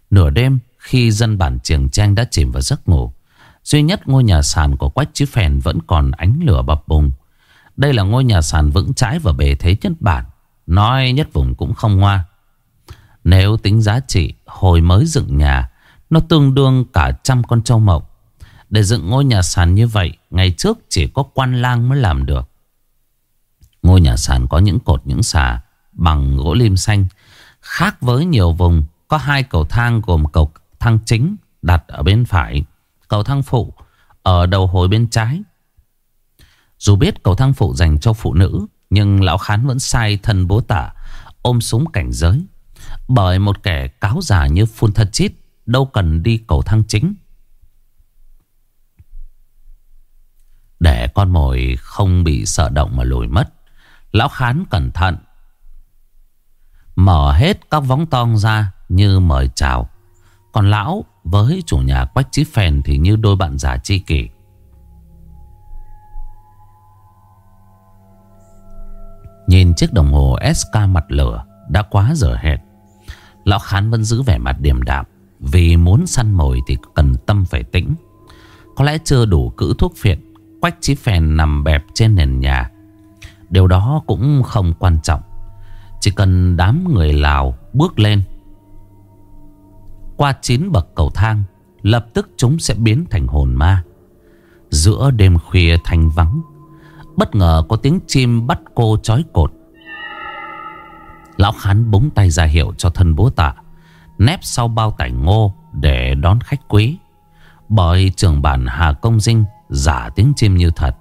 Nửa đêm khi dân bản triềng Trang đã chìm vào giấc ngủ, duy nhất ngôi nhà sàn của Quách Chí Phèn vẫn còn ánh lửa bập bùng. Đây là ngôi nhà sàn vững chãi và bề thế nhất bản, nói nhất vùng cũng không ngoa. Nếu tính giá trị hồi mới dựng nhà, nó tương đương cả trăm con trâu mộng. Để dựng ngôi nhà sàn như vậy, ngày trước chỉ có quan lang mới làm được. Ngôi nhà sàn có những cột những xà bằng gỗ lim xanh Khác với nhiều vùng, Có hai cầu thang gồm cầu thang chính Đặt ở bên phải, Cầu thang phụ Ở đầu hồi bên trái. Dù biết cầu thang phụ dành cho phụ nữ, Nhưng lão khán vẫn sai thân bố tả, Ôm súng cảnh giới. Bởi một kẻ cáo già như phun thật chít Đâu cần đi cầu thang chính. Để con mồi không bị sợ động mà lùi mất, Lão khán cẩn thận Mở hết các vóng tong ra như mời chào. Còn lão với chủ nhà Quách Chí Phèn thì như đôi bạn già chi kỷ. Nhìn chiếc đồng hồ SK mặt lửa đã quá giờ hẹt Lão Khán vẫn giữ vẻ mặt điềm đạm Vì muốn săn mồi thì cần tâm phải tĩnh. Có lẽ chưa đủ cữ thuốc phiện, Quách Chí Phèn nằm bẹp trên nền nhà. Điều đó cũng không quan trọng chỉ cần đám người Lào bước lên. Qua chín bậc cầu thang, Lập tức chúng sẽ biến thành hồn ma. Giữa đêm khuya thanh vắng, Bất ngờ có tiếng chim bắt cô chói cột. Lão Khán búng tay ra hiệu cho thân bố tạ, Nép sau bao tải ngô Để đón khách quý. Bởi trưởng bản Hà Công Dinh Giả tiếng chim như thật.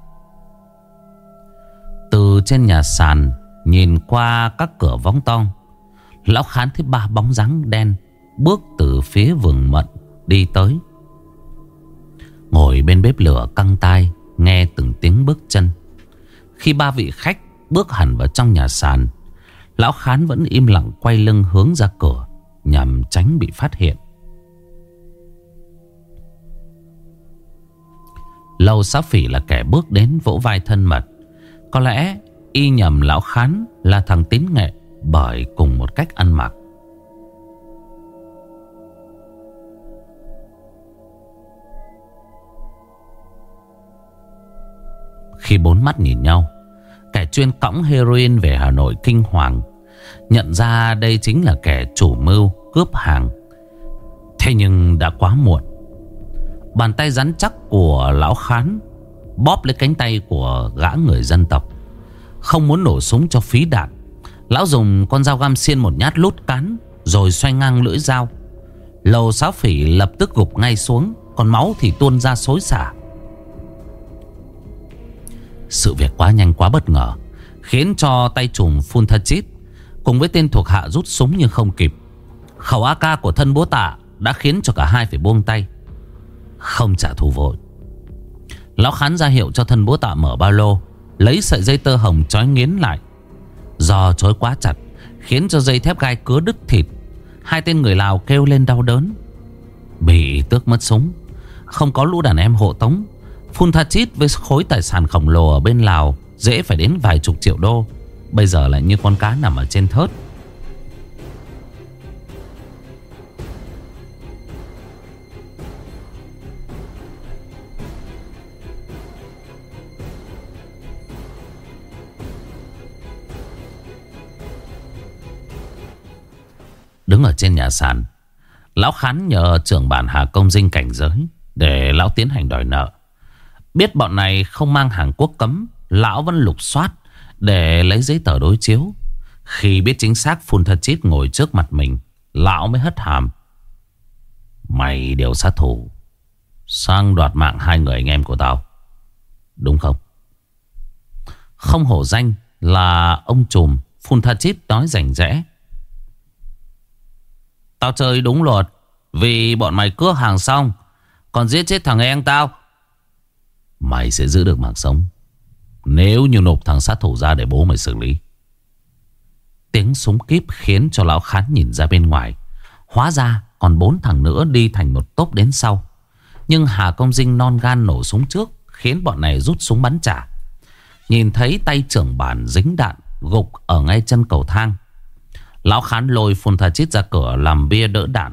Từ trên nhà sàn Nhìn qua các cửa vóng to, Lão Khán thấy ba bóng dáng đen Bước từ phía vườn mận Đi tới. Ngồi bên bếp lửa căng tai, Nghe từng tiếng bước chân. Khi ba vị khách bước hẳn vào trong nhà sàn, Lão Khán vẫn im lặng quay lưng hướng ra cửa, Nhằm tránh bị phát hiện. Lâu Sáu Phỉ là kẻ bước đến vỗ vai thân mật. Có lẽ y nhầm lão khán là thằng tín nghệ bởi cùng một cách ăn mặc. Khi bốn mắt nhìn nhau, Kẻ chuyên cõng heroin về Hà Nội kinh hoàng, Nhận ra đây chính là kẻ chủ mưu cướp hàng Thế nhưng đã quá muộn, Bàn tay rắn chắc của lão khán Bóp lấy cánh tay của gã người dân tộc không muốn nổ súng cho phí đạn. Lão dùng con dao găm xiên một nhát lút cán, Rồi xoay ngang lưỡi dao. Lầu sáo phỉ lập tức gục ngay xuống, Còn máu thì tuôn ra xối xả. Sự việc quá nhanh quá bất ngờ, Khiến cho tay trùm phun thật chít Cùng với tên thuộc hạ rút súng nhưng không kịp. Khẩu AK của thân bố tạ Đã khiến cho cả hai phải buông tay. Không trả thù vội. Lão khán ra hiệu cho thân bố tạ mở ba lô. Lấy sợi dây tơ hồng trói nghiến lại. Do trói quá chặt, Khiến cho dây thép gai cứa đứt thịt, Hai tên người Lào kêu lên đau đớn. Bị tước mất súng, Không có lũ đàn em hộ tống, Phun tha chít với khối tài sản khổng lồ ở bên Lào Dễ phải đến vài chục triệu đô. Bây giờ lại như con cá nằm ở trên thớt. Đứng ở trên nhà sàn. Lão Khán nhờ trưởng bản Hà Công Dinh cảnh giới Để lão tiến hành đòi nợ. Biết bọn này không mang hàng quốc cấm, Lão vẫn lục soát Để lấy giấy tờ đối chiếu. Khi biết chính xác Phun Thật Chít ngồi trước mặt mình, Lão mới hất hàm. Mày đều sát thủ, Sang đoạt mạng hai người anh em của tao. Đúng không? Không hổ danh Là ông trùm. Phun Thật Chít nói rảnh rẽ. Tao chơi đúng luật. Vì bọn mày cướp hàng xong, Còn giết chết thằng em tao. Mày sẽ giữ được mạng sống. Nếu như nộp thằng sát thủ ra để bố mày xử lý. Tiếng súng kíp khiến cho lão khán nhìn ra bên ngoài. Hóa ra còn bốn thằng nữa đi thành một tốp đến sau. Nhưng Hà Công Dinh non gan nổ súng trước, Khiến bọn này rút súng bắn trả. Nhìn thấy tay trưởng bản dính đạn Gục ở ngay chân cầu thang Lão khán lôi phun thà chít ra cửa làm bia đỡ đạn,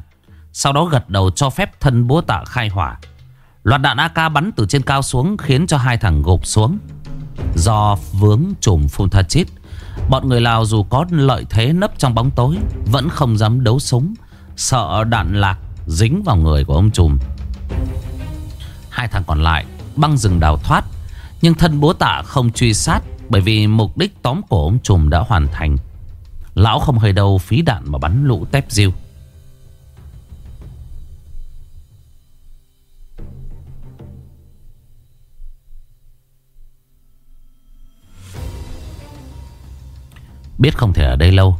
Sau đó gật đầu cho phép thân búa tạ khai hỏa. Loạt đạn AK bắn từ trên cao xuống Khiến cho hai thằng gục xuống. Do vướng chùm phun thà chít, Bọn người Lào dù có lợi thế nấp trong bóng tối, Vẫn không dám đấu súng, Sợ đạn lạc dính vào người của ông trùm Hai thằng còn lại băng rừng đào thoát, Nhưng thân búa tạ không truy sát Bởi vì mục đích tóm cổ ông trùm đã hoàn thành. Lão không hơi đâu phí đạn mà bắn lũ tép diêu Biết không thể ở đây lâu,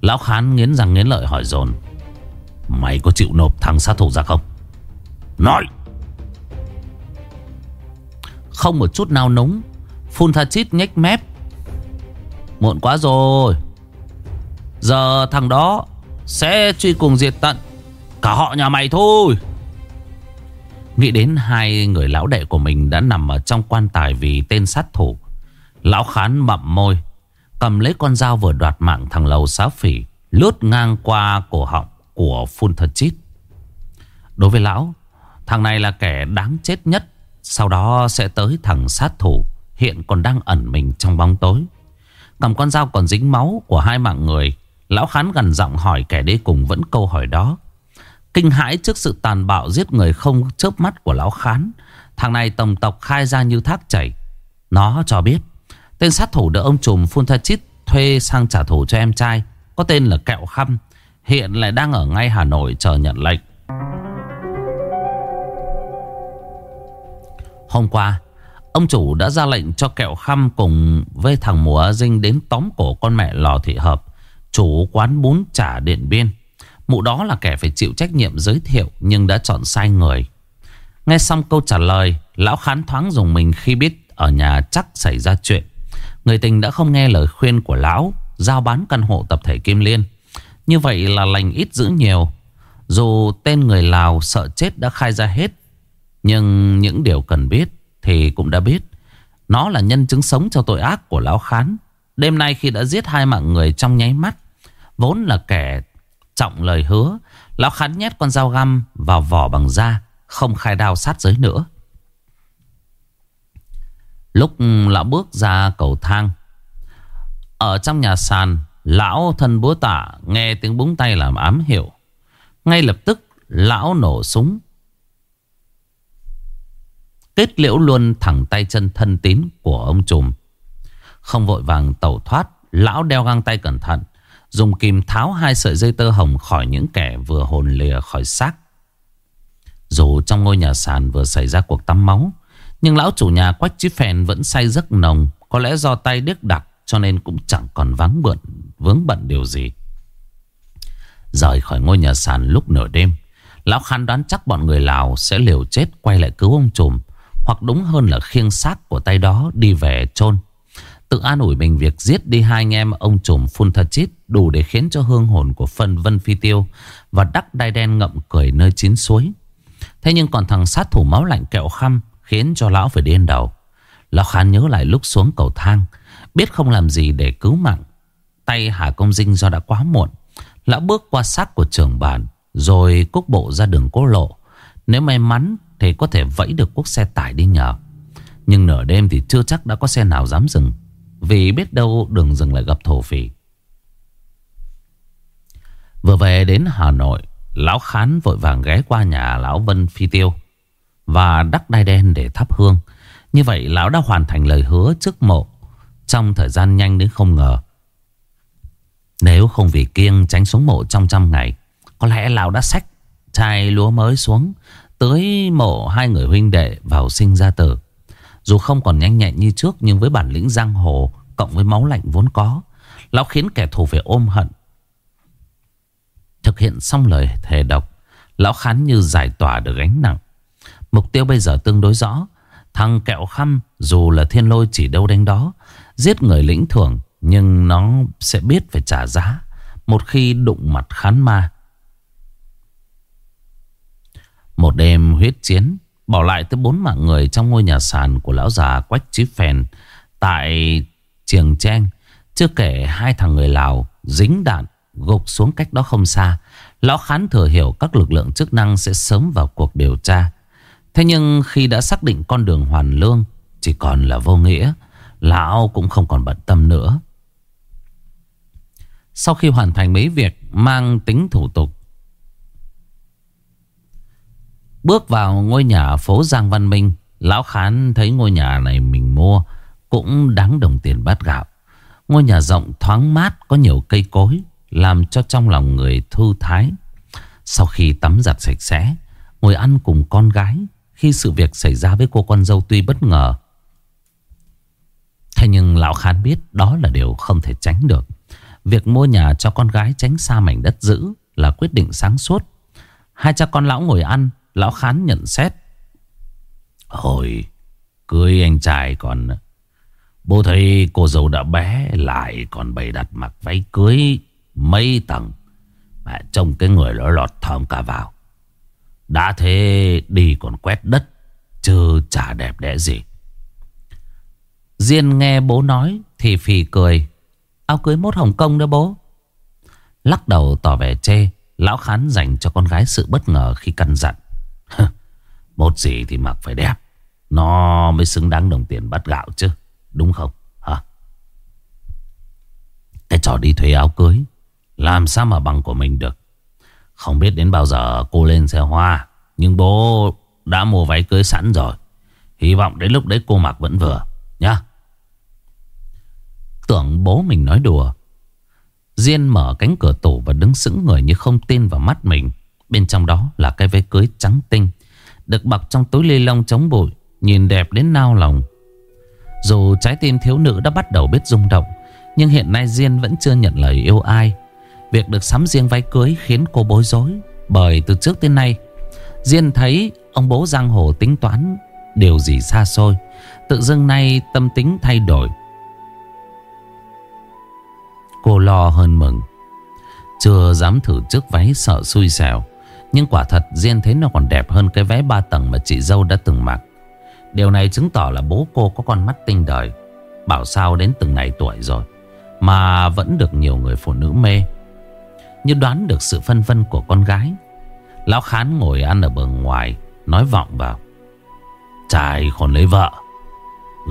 Lão Khán nghiến răng nghiến lợi hỏi dồn. Mày có chịu nộp thằng sát thủ ra không? Nói! Không một chút nào núng, Phun tha chít nhếch mép. Muộn quá rồi. Giờ thằng đó Sẽ truy cùng diệt tận Cả họ nhà mày thôi. Nghĩ đến hai người lão đệ của mình Đã nằm ở trong quan tài vì tên sát thủ, Lão khán mậm môi, Cầm lấy con dao vừa đoạt mạng thằng lầu xá phỉ, Lướt ngang qua cổ họng Của phun thật chít. Đối với lão, Thằng này là kẻ đáng chết nhất, Sau đó sẽ tới thằng sát thủ Hiện còn đang ẩn mình trong bóng tối. Cầm con dao còn dính máu Của hai mạng người Lão Khán gần giọng hỏi kẻ đi cùng vẫn câu hỏi đó. Kinh hãi trước sự tàn bạo giết người không chớp mắt của Lão Khán, Thằng này tổng tộc khai ra như thác chảy. Nó cho biết, Tên sát thủ được ông trùm Phun Tha Chít thuê sang trả thù cho em trai, Có tên là Kẹo Khăm, Hiện lại đang ở ngay Hà Nội chờ nhận lệnh. Hôm qua, Ông chủ đã ra lệnh cho Kẹo Khăm cùng với thằng Mùa Dinh đến tóm cổ con mẹ Lò Thị Hợp. Chủ quán bún chả Điện Biên. Mụ đó là kẻ phải chịu trách nhiệm giới thiệu Nhưng đã chọn sai người. Nghe xong câu trả lời, Lão khán thoáng dùng mình khi biết Ở nhà chắc xảy ra chuyện. Người tình đã không nghe lời khuyên của lão, Giao bán căn hộ tập thể Kim Liên. Như vậy là lành ít giữ nhiều. Dù tên người Lào sợ chết đã khai ra hết, Nhưng những điều cần biết Thì cũng đã biết. Nó là nhân chứng sống cho tội ác của Lão Khán. Đêm nay khi đã giết hai mạng người trong nháy mắt Vốn là kẻ trọng lời hứa, Lão khắn nhét con dao găm vào vỏ bằng da, Không khai đao sát giới nữa. Lúc lão bước ra cầu thang, Ở trong nhà sàn, Lão thân búa tạ Nghe tiếng búng tay làm ám hiệu. Ngay lập tức, lão nổ súng. Kết liễu luôn thẳng tay chân thân tín của ông trùm. Không vội vàng tẩu thoát, Lão đeo găng tay cẩn thận Dùng kìm tháo hai sợi dây tơ hồng khỏi những kẻ vừa hồn lìa khỏi xác. Dù trong ngôi nhà sàn vừa xảy ra cuộc tắm máu, Nhưng lão chủ nhà Quách Chí Phèn vẫn say giấc nồng, Có lẽ do tay điếc đặc cho nên cũng chẳng còn vắng bận, Vướng bận điều gì. Rời khỏi ngôi nhà sàn lúc nửa đêm, Lão Khan đoán chắc bọn người Lào sẽ liều chết quay lại cứu ông trùm, Hoặc đúng hơn là khiêng xác của tay đó đi về chôn. Tự an ủi mình việc giết đi hai anh em ông trùm phun thật chít, Đủ để khiến cho hương hồn của phân vân phi tiêu Và đắc đai đen ngậm cười nơi chín suối. Thế nhưng còn thằng sát thủ máu lạnh kẹo khăm Khiến cho lão phải điên đầu. Lão khán nhớ lại lúc xuống cầu thang, Biết không làm gì để cứu mạng. Tay Hà Công Dinh do đã quá muộn, Lão bước qua sát của trưởng bản Rồi cúc bộ ra đường cố lộ. Nếu may mắn thì có thể vẫy được quốc xe tải đi nhờ. Nhưng nửa đêm thì chưa chắc đã có xe nào dám dừng. Vì biết đâu đường rừng lại gặp thổ phỉ. Vừa về đến Hà Nội, Lão Khán vội vàng ghé qua nhà Lão Vân Phi Tiêu Và đắc đai đen để thắp hương. Như vậy Lão đã hoàn thành lời hứa trước mộ, Trong thời gian nhanh đến không ngờ. Nếu không vì kiêng tránh xuống mộ trong trăm ngày, Có lẽ Lão đã xách chai lúa mới xuống Tới mộ hai người huynh đệ vào sinh ra tử. Dù không còn nhanh nhẹn như trước, Nhưng với bản lĩnh giang hồ Cộng với máu lạnh vốn có Lão khiến kẻ thù phải ôm hận. Thực hiện xong lời thề độc, Lão khán như giải tỏa được gánh nặng. Mục tiêu bây giờ tương đối rõ, Thằng kẹo khăm dù là thiên lôi chỉ đâu đánh đó, Giết người lĩnh thưởng, Nhưng nó sẽ biết phải trả giá Một khi đụng mặt khán ma. Một đêm huyết chiến Bỏ lại tới bốn mạng người Trong ngôi nhà sàn của lão già Quách Chí Phèn Tại Triềng Trang Chưa kể hai thằng người Lào Dính đạn gục xuống cách đó không xa. Lão Khán thừa hiểu các lực lượng chức năng sẽ sớm vào cuộc điều tra. Thế nhưng khi đã xác định con đường hoàn lương, Chỉ còn là vô nghĩa, Lão cũng không còn bận tâm nữa. Sau khi hoàn thành mấy việc mang tính thủ tục Bước vào ngôi nhà phố Giang Văn Minh, Lão Khán thấy ngôi nhà này mình mua Cũng đáng đồng tiền bát gạo. Ngôi nhà rộng thoáng mát, Có nhiều cây cối, Làm cho trong lòng người thư thái. Sau khi tắm giặt sạch sẽ, Ngồi ăn cùng con gái, Khi sự việc xảy ra với cô con dâu tuy bất ngờ. Thế nhưng Lão Khán biết đó là điều không thể tránh được. Việc mua nhà cho con gái tránh xa mảnh đất giữ Là quyết định sáng suốt. Hai cha con lão ngồi ăn Lão Khán nhận xét. Hồi cưới anh trai còn, Bố thấy cô dâu đã bé, Lại còn bày đặt mặc váy cưới Mấy tầng. Mẹ trông cái người đó lọt thơm cả vào. Đã thế đi còn quét đất Chứ chả đẹp đẽ gì. Diên nghe bố nói Thì phì cười. Áo cưới mốt Hồng Kông đó bố. Lắc đầu tỏ vẻ chê, Lão Khán dành cho con gái sự bất ngờ khi căn dặn. Một gì thì mặc phải đẹp. Nó mới xứng đáng đồng tiền bắt gạo chứ, Đúng không? Hả? Cái trò đi thuê áo cưới. Làm sao mà bằng của mình được? Không biết đến bao giờ cô lên xe hoa, Nhưng bố đã mua váy cưới sẵn rồi. Hy vọng đến lúc đấy cô mặc vẫn vừa, Nhá. Tưởng bố mình nói đùa. Diên mở cánh cửa tủ và đứng sững người như không tin vào mắt mình. Bên trong đó là cái váy cưới trắng tinh, Được bọc trong túi ly lông chống bụi, Nhìn đẹp đến nao lòng. Dù trái tim thiếu nữ đã bắt đầu biết rung động, Nhưng hiện nay Diên vẫn chưa nhận lời yêu ai. Việc được sắm riêng váy cưới khiến cô bối rối, Bởi từ trước tới nay, Diên thấy ông bố giang hồ tính toán Điều gì xa xôi, Tự dưng nay tâm tính thay đổi. Cô lo hơn mừng, Chưa dám thử chiếc váy sợ xui xẻo. Nhưng quả thật, Diên thấy nó còn đẹp hơn cái váy ba tầng mà chị dâu đã từng mặc. Điều này chứng tỏ là bố cô có con mắt tinh đời, Bảo sao đến từng này tuổi rồi, Mà vẫn được nhiều người phụ nữ mê. Như đoán được sự phân vân của con gái, Lão Khán ngồi ăn ở bờ ngoài, Nói vọng vào. Trai còn lấy vợ.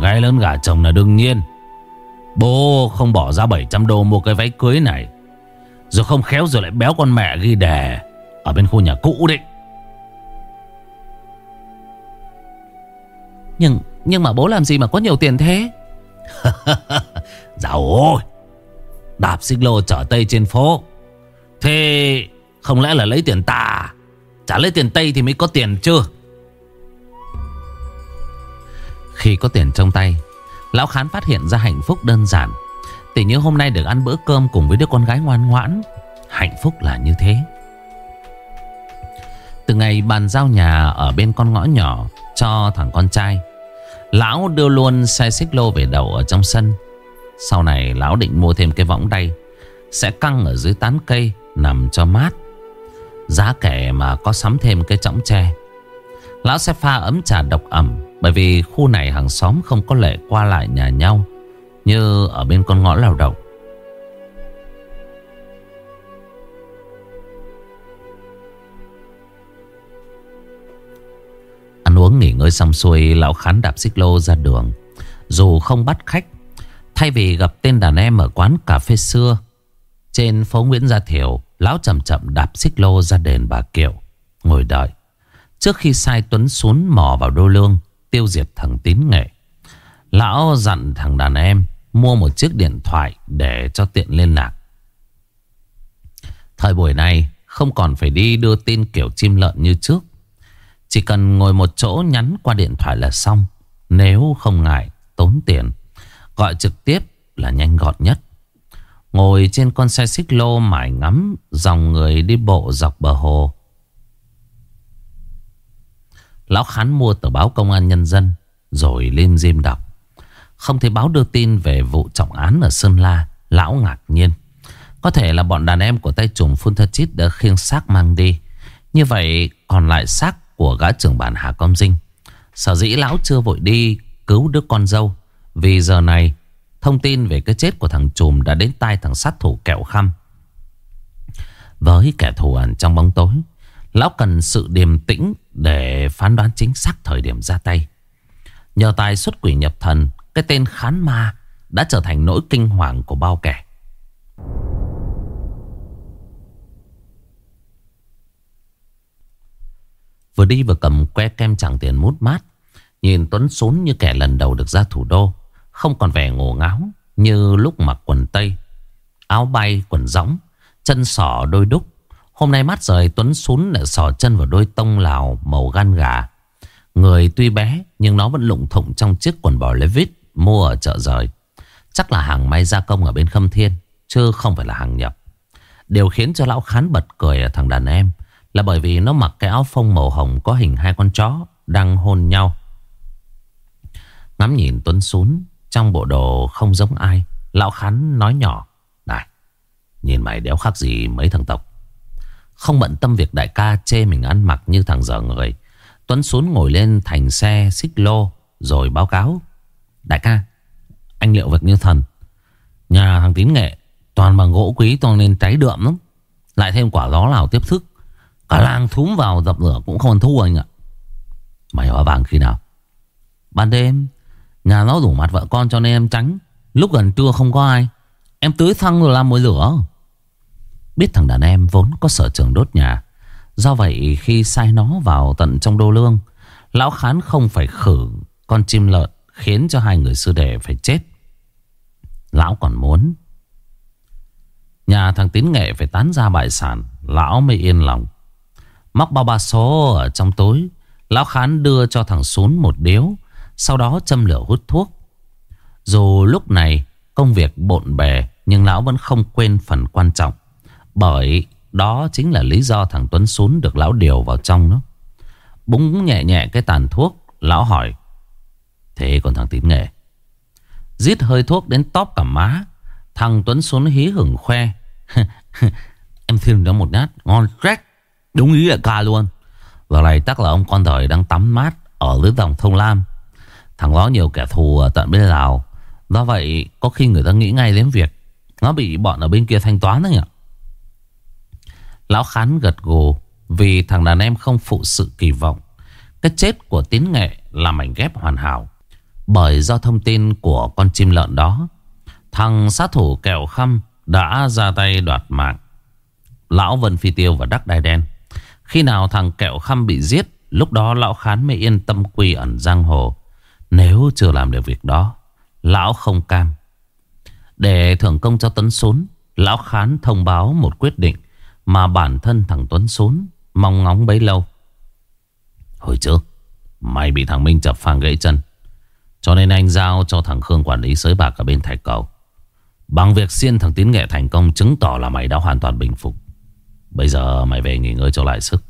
Gái lớn gả chồng là đương nhiên. Bố không bỏ ra 700 đô mua cái váy cưới này. Rồi không khéo rồi lại béo con mẹ ghi đề ở bên khu nhà cũ đấy. Nhưng nhưng mà bố làm gì mà có nhiều tiền thế? Dạo ôi Đạp xích lô chở Tây trên phố. Thế không lẽ là lấy tiền tà? Chả lấy tiền Tây thì mới có tiền chưa Khi có tiền trong tay Lão Khán phát hiện ra hạnh phúc đơn giản. Tỷ như hôm nay được ăn bữa cơm cùng với đứa con gái ngoan ngoãn. Hạnh phúc là như thế từ ngày bàn giao nhà ở bên con ngõ nhỏ cho thằng con trai, Lão đưa luôn xe xích lô về đầu ở trong sân. Sau này lão định mua thêm cái võng đay, Sẽ căng ở dưới tán cây Nằm cho mát. Giá kẻ mà có sắm thêm cái chõng tre, Lão sẽ pha ấm trà độc ẩm, Bởi vì khu này hàng xóm không có lệ qua lại nhà nhau, Như ở bên con ngõ lao động. Ăn uống nghỉ ngơi xong xuôi, Lão khán đạp xích lô ra đường. Dù không bắt khách, Thay vì gặp tên đàn em ở quán cà phê xưa, Trên phố Nguyễn Gia Thiểu, Lão chậm chậm đạp xích lô ra đền bà Kiều Ngồi đợi. Trước khi sai Tuấn xuống mò vào đô lương, Tiêu diệt thằng tín nghệ, Lão dặn thằng đàn em Mua một chiếc điện thoại Để cho tiện liên lạc. Thời buổi này, Không còn phải đi đưa tin kiểu chim lợn như trước chỉ cần ngồi một chỗ nhắn qua điện thoại là xong. Nếu không ngại, tốn tiền. Gọi trực tiếp là nhanh gọn nhất. Ngồi trên con xe xích lô mải ngắm, Dòng người đi bộ dọc bờ hồ. Lão Khán mua tờ báo công an nhân dân, Rồi lên diêm đọc. Không thấy báo đưa tin về vụ trọng án ở Sơn La, Lão ngạc nhiên. Có thể là bọn đàn em của tay trùm Phun Thơ Chít đã khiêng xác mang đi. Như vậy, còn lại xác của gã trưởng bản Hà Công Dinh. Sở dĩ lão chưa vội đi cứu đứa con dâu. Vì giờ này thông tin về cái chết của thằng Trùm đã đến tai thằng sát thủ kẹo khăm. Với kẻ thù ẩn trong bóng tối, lão cần sự điềm tĩnh để phán đoán chính xác thời điểm ra tay. Nhờ tài xuất quỷ nhập thần, cái tên khán ma đã trở thành nỗi kinh hoàng của bao kẻ. Vừa đi vừa cầm que kem chẳng tiền mút mát. Nhìn Tuấn xốn như kẻ lần đầu được ra thủ đô. Không còn vẻ ngổ ngáo Như lúc mặc quần tây. Áo bay, quần gióng, Chân sỏ đôi đúc. Hôm nay mát rời, Tuấn xún lại sỏ chân vào đôi tông lào màu gan gà. Người tuy bé, Nhưng nó vẫn lụng thụng trong chiếc quần bò Levi's Mua ở chợ rời. Chắc là hàng may gia công ở bên Khâm Thiên, Chứ không phải là hàng nhập. Điều khiến cho lão khán bật cười ở thằng đàn em là bởi vì nó mặc cái áo phông màu hồng Có hình hai con chó đang hôn nhau. Ngắm nhìn Tuấn Sún, Trong bộ đồ không giống ai, Lão Khán nói nhỏ, Này, Nhìn mày đéo khác gì mấy thằng tộc. Không bận tâm việc đại ca chê mình ăn mặc như thằng dở người. Tuấn Sún ngồi lên thành xe xích lô Rồi báo cáo, Đại ca, Anh liệu việc như thần. Nhà thằng tín nghệ Toàn bằng gỗ quý toàn nên cháy đượm lắm. Lại thêm quả gió lào tiếp sức. Cả làng thúm vào dập lửa cũng không thu anh ạ. Mày hóa vàng khi nào? Ban đêm, Nhà nó đủ mặt vợ con cho nên em tránh. Lúc gần trưa không có ai. Em tưới xăng rồi làm mồi lửa. Biết thằng đàn em vốn có sở trường đốt nhà. Do vậy khi sai nó vào tận trong đô lương, Lão khán không phải khử con chim lợn Khiến cho hai người sư đệ phải chết. Lão còn muốn. Nhà thằng tín nghệ phải tán ra bại sản, Lão mới yên lòng. Móc bao ba số ở trong tối Lão Khán đưa cho thằng Sún một điếu, Sau đó châm lửa hút thuốc. Dù lúc này công việc bộn bề, Nhưng lão vẫn không quên phần quan trọng. Bởi đó chính là lý do thằng Tuấn Sún được lão điều vào trong nó Búng nhẹ nhẹ cái tàn thuốc, Lão hỏi, Thế còn thằng tín nghệ Giết hơi thuốc đến tóp cả má. Thằng Tuấn Sún hí hửng khoe, Em thêm nó một nhát, Ngon rách Đúng ý là ca luôn. Giờ này chắc là ông con đời đang tắm mát Ở dưới dòng thông lam. Thằng đó nhiều kẻ thù ở tận bên Lào. Do vậy, có khi người ta nghĩ ngay đến việc Nó bị bọn ở bên kia thanh toán đấy nhỉ? Lão Khán gật gù, Vì thằng đàn em không phụ sự kỳ vọng. Cái chết của tín nghệ là mảnh ghép hoàn hảo. Bởi do thông tin của con chim lợn đó, Thằng sát thủ kẹo khăm đã ra tay đoạt mạng. Lão Vân Phi Tiêu và Đắc Đai Đen. Khi nào thằng kẹo khăm bị giết, Lúc đó lão khán mới yên tâm quy ẩn giang hồ. Nếu chưa làm được việc đó, Lão không cam. Để thưởng công cho Tuấn Sốn, Lão khán thông báo một quyết định Mà bản thân thằng Tuấn Sốn Mong ngóng bấy lâu. Hồi trước Mày bị thằng Minh chập phang gãy chân, Cho nên anh giao cho thằng Khương quản lý sới bạc ở bên thạch cầu. Bằng việc xiên thằng Tiến Nghệ thành công Chứng tỏ là mày đã hoàn toàn bình phục. Bây giờ mày về nghỉ ngơi cho lại sức.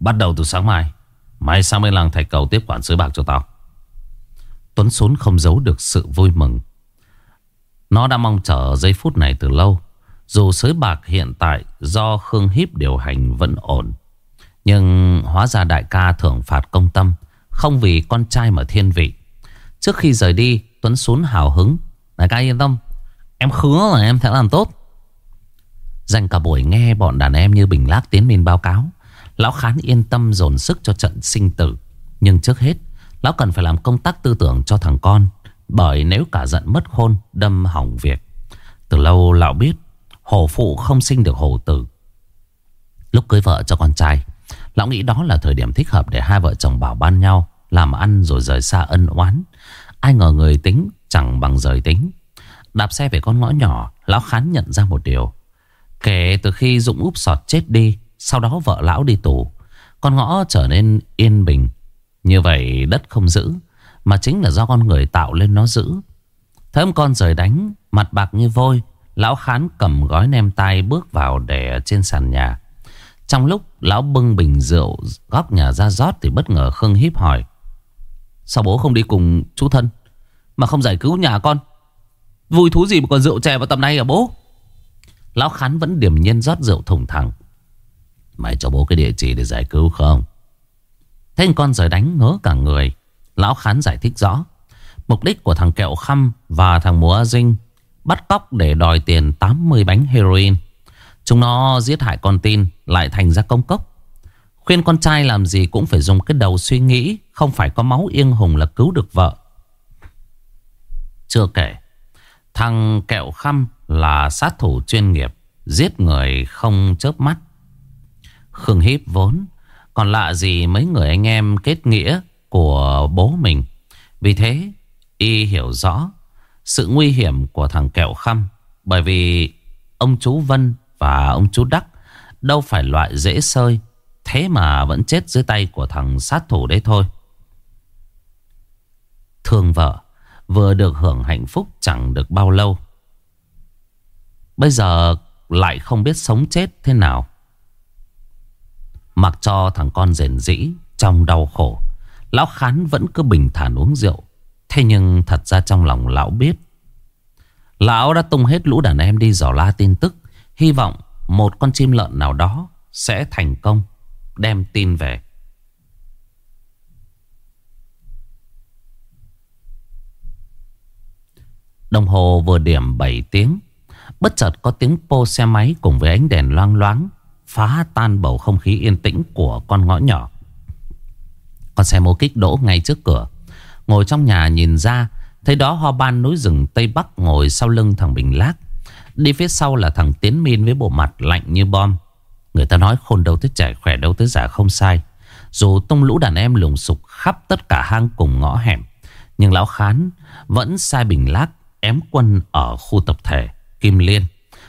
Bắt đầu từ sáng mai mai sang bên làng thạch cầu tiếp quản sới bạc cho tao. Tuấn Sốn không giấu được sự vui mừng. Nó đã mong chờ giây phút này từ lâu, Dù sới bạc hiện tại do Khương Hiếp điều hành vẫn ổn. Nhưng hóa ra đại ca thưởng phạt công tâm, Không vì con trai mà thiên vị. Trước khi rời đi, Tuấn Sốn hào hứng. Đại ca yên tâm. Em hứa là em sẽ làm tốt. Dành cả buổi nghe bọn đàn em như Bình Lác tiến minh báo cáo. Lão Khán yên tâm dồn sức cho trận sinh tử. Nhưng trước hết, Lão cần phải làm công tác tư tưởng cho thằng con, Bởi nếu cả giận mất khôn, Đâm hỏng việc. Từ lâu lão biết, Hổ phụ không sinh được hổ tử. Lúc cưới vợ cho con trai, Lão nghĩ đó là thời điểm thích hợp để hai vợ chồng bảo ban nhau, Làm ăn rồi rời xa ân oán. Ai ngờ người tính chẳng bằng rời tính. Đạp xe về con ngõ nhỏ, Lão Khán nhận ra một điều. Kể từ khi Dũng úp sọt chết đi, Sau đó vợ lão đi tù, Con ngõ trở nên yên bình. Như vậy đất không giữ, Mà chính là do con người tạo lên nó giữ. Thấy ông con rời đánh, Mặt bạc như vôi, Lão Khán cầm gói nem tay bước vào để trên sàn nhà. Trong lúc lão bưng bình rượu, Góc nhà ra rót Thì bất ngờ Khương híp hỏi, Sao bố không đi cùng chú thân, Mà không giải cứu nhà con? Vui thú gì mà còn rượu chè vào tầm này hả bố? Lão Khán vẫn điềm nhiên rót rượu thùng thẳng. Mày cho bố cái địa chỉ để giải cứu không? Thế con rời đánh ngớ cả người. Lão Khán giải thích rõ. Mục đích của thằng Kẹo Khăm và thằng Mùa Dinh Bắt cóc để đòi tiền 80 bánh heroin. Chúng nó giết hại con tin, Lại thành ra công cốc. Khuyên con trai làm gì cũng phải dùng cái đầu suy nghĩ, Không phải có máu yên hùng là cứu được vợ. Chưa kể Thằng Kẹo Khăm là sát thủ chuyên nghiệp, Giết người không chớp mắt. Khương Hiếp vốn, Còn lạ gì mấy người anh em kết nghĩa Của bố mình. Vì thế, Y hiểu rõ Sự nguy hiểm của thằng kẹo khăm, Bởi vì Ông chú Vân và ông chú Đắc Đâu phải loại dễ sơi, Thế mà vẫn chết dưới tay của thằng sát thủ đấy thôi. Thương vợ. Vừa được hưởng hạnh phúc chẳng được bao lâu. Bây giờ lại không biết sống chết thế nào. Mặc cho thằng con rền rĩ Trong đau khổ, Lão Khán vẫn cứ bình thản uống rượu. Thế nhưng thật ra trong lòng lão biết. Lão đã tung hết lũ đàn em đi dò la tin tức, Hy vọng một con chim lợn nào đó Sẽ thành công, Đem tin về. Đồng hồ vừa điểm 7 tiếng. Bất chợt có tiếng pô xe máy cùng với ánh đèn loang loáng Phá tan bầu không khí yên tĩnh của con ngõ nhỏ. Con xe mô kích đỗ ngay trước cửa. Ngồi trong nhà nhìn ra, Thấy đó hoa ban núi rừng Tây Bắc ngồi sau lưng thằng Bình Lác. Đi phía sau là thằng Tiến Min với bộ mặt lạnh như bom. Người ta nói khôn đâu tới trẻ, khỏe đâu tới giả không sai. Dù tung lũ đàn em lùng sục khắp tất cả hang cùng ngõ hẻm, Nhưng lão khán vẫn sai Bình Lác ém quân ở khu tập thể Kim Liên.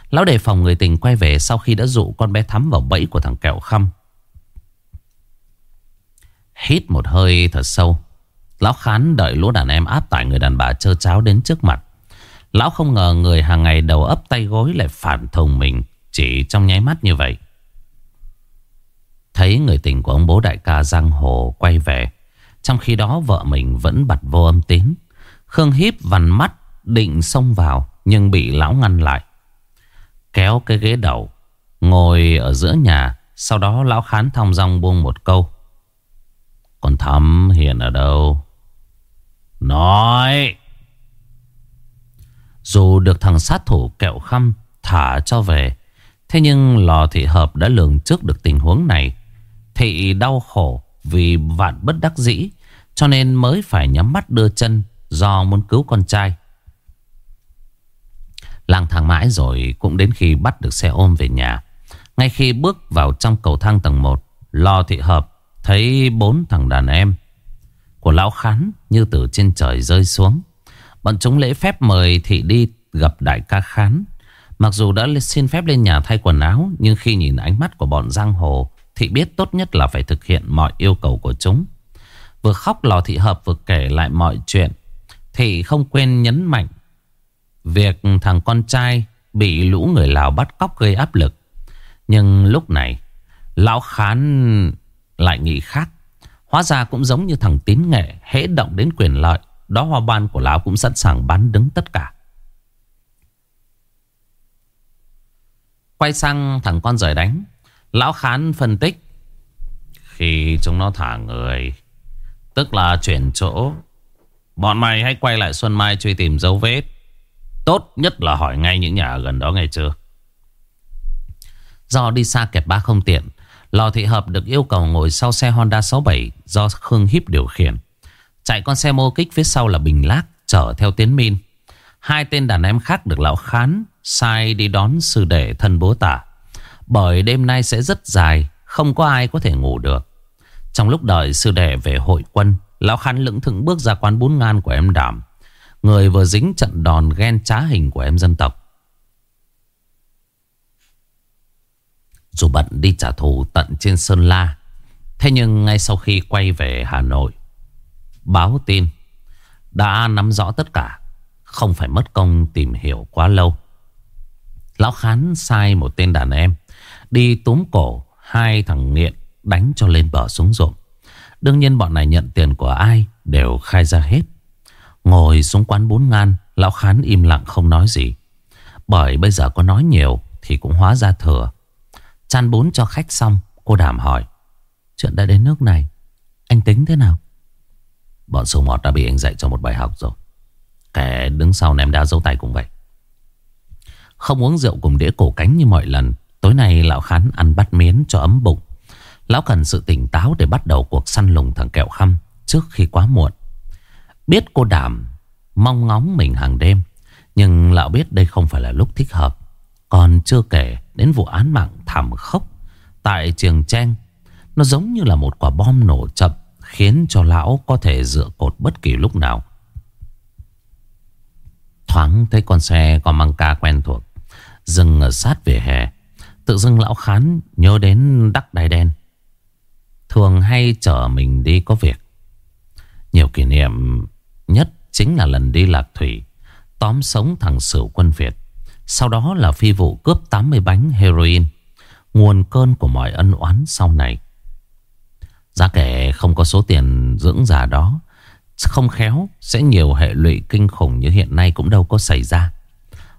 Lão đề phòng người tình quay về sau khi đã dụ con bé thắm vào bẫy của thằng kẹo khăm. Hít một hơi thật sâu. Lão khán đợi lũ đàn em áp tải người đàn bà chơ cháo đến trước mặt. Lão không ngờ người hàng ngày đầu ấp tay gối lại phản thùng mình Chỉ trong nháy mắt như vậy. Thấy người tình của ông bố đại ca Giang Hồ quay về, Trong khi đó vợ mình vẫn bật vô âm tín. Khương híp vằn mắt định xông vào, Nhưng bị lão ngăn lại. Kéo cái ghế đầu, Ngồi ở giữa nhà, Sau đó lão khán thong dong buông một câu. Còn thắm hiện ở đâu? Nói! Dù được thằng sát thủ kẹo khăm Thả cho về, Thế nhưng lò thị hợp đã lường trước được tình huống này. Thị đau khổ Vì vạn bất đắc dĩ, Cho nên mới phải nhắm mắt đưa chân Do muốn cứu con trai. Lang thang mãi rồi Cũng đến khi bắt được xe ôm về nhà. Ngay khi bước vào trong cầu thang tầng 1 Lò thị hợp Thấy bốn thằng đàn em Của lão khán như từ trên trời rơi xuống. Bọn chúng lễ phép mời thị đi gặp đại ca khán. Mặc dù đã xin phép lên nhà thay quần áo, Nhưng khi nhìn ánh mắt của bọn giang hồ, Thị biết tốt nhất là phải thực hiện mọi yêu cầu của chúng. Vừa khóc, lò thị hợp vừa kể lại mọi chuyện. Thị không quên nhấn mạnh Việc thằng con trai bị lũ người Lào bắt cóc gây áp lực. Nhưng lúc này, Lão Khán lại nghĩ khác. Hóa ra cũng giống như thằng tín nghệ, Hễ động đến quyền lợi, Đó hoa ban của lão cũng sẵn sàng bán đứng tất cả. Quay sang thằng con rời đánh, Lão Khán phân tích. Khi chúng nó thả người, Tức là chuyển chỗ, Bọn mày hãy quay lại Xuân Mai truy tìm dấu vết. Tốt nhất là hỏi ngay những nhà gần đó ngày chưa? Do đi xa kẹp ba không tiện, Lò thị hợp được yêu cầu ngồi sau xe Honda 67 Do Khương Hiếp điều khiển. Chạy con xe mô kích phía sau là Bình Lác, Chở theo Tiến Min Hai tên đàn em khác được lão khán Sai đi đón sư đệ thân bố tả Bởi đêm nay sẽ rất dài, Không có ai có thể ngủ được. Trong lúc đợi sư đệ về hội quân, Lão khán lững thững bước ra quán bún ngan của em đảm Người vừa dính trận đòn ghen trá hình của em dân tộc. Dù bận đi trả thù tận trên Sơn La, Thế nhưng ngay sau khi quay về Hà Nội, Báo tin Đã nắm rõ tất cả, Không phải mất công tìm hiểu quá lâu. Lão Khán sai một tên đàn em Đi túm cổ Hai thằng nghiện Đánh cho lên bờ xuống ruộng Đương nhiên bọn này nhận tiền của ai Đều khai ra hết. Ngồi xuống quán bốn ngan, Lão Khán im lặng không nói gì. Bởi bây giờ có nói nhiều Thì cũng hóa ra thừa. Chăn bún cho khách xong, Cô đảm hỏi, Chuyện đã đến nước này, Anh tính thế nào? Bọn sâu mọt đã bị anh dạy cho một bài học rồi. Kẻ đứng sau ném đá dấu tay cũng vậy. Không uống rượu cùng đĩa cổ cánh như mọi lần, Tối nay lão khán ăn bắt miến cho ấm bụng. Lão cần sự tỉnh táo để bắt đầu cuộc săn lùng thằng kẹo khăm Trước khi quá muộn. Biết cô đảm Mong ngóng mình hàng đêm, Nhưng lão biết đây không phải là lúc thích hợp. Còn chưa kể đến vụ án mạng thảm khốc Tại trường trang Nó giống như là một quả bom nổ chậm Khiến cho lão có thể dựa cột bất kỳ lúc nào. Thoáng thấy con xe có mang ca quen thuộc, Dừng ở sát vỉa hè, Tự dưng lão khán nhớ đến đắc đai đen. Thường hay chở mình đi có việc nhiều kỷ niệm nhất chính là lần đi lạc thủy, Tóm sống thằng Sửu quân Việt. Sau đó là phi vụ cướp 80 bánh heroin, Nguồn cơn của mọi ân oán sau này. Giá kể không có số tiền dưỡng già đó, Không khéo sẽ nhiều hệ lụy kinh khủng như hiện nay cũng đâu có xảy ra.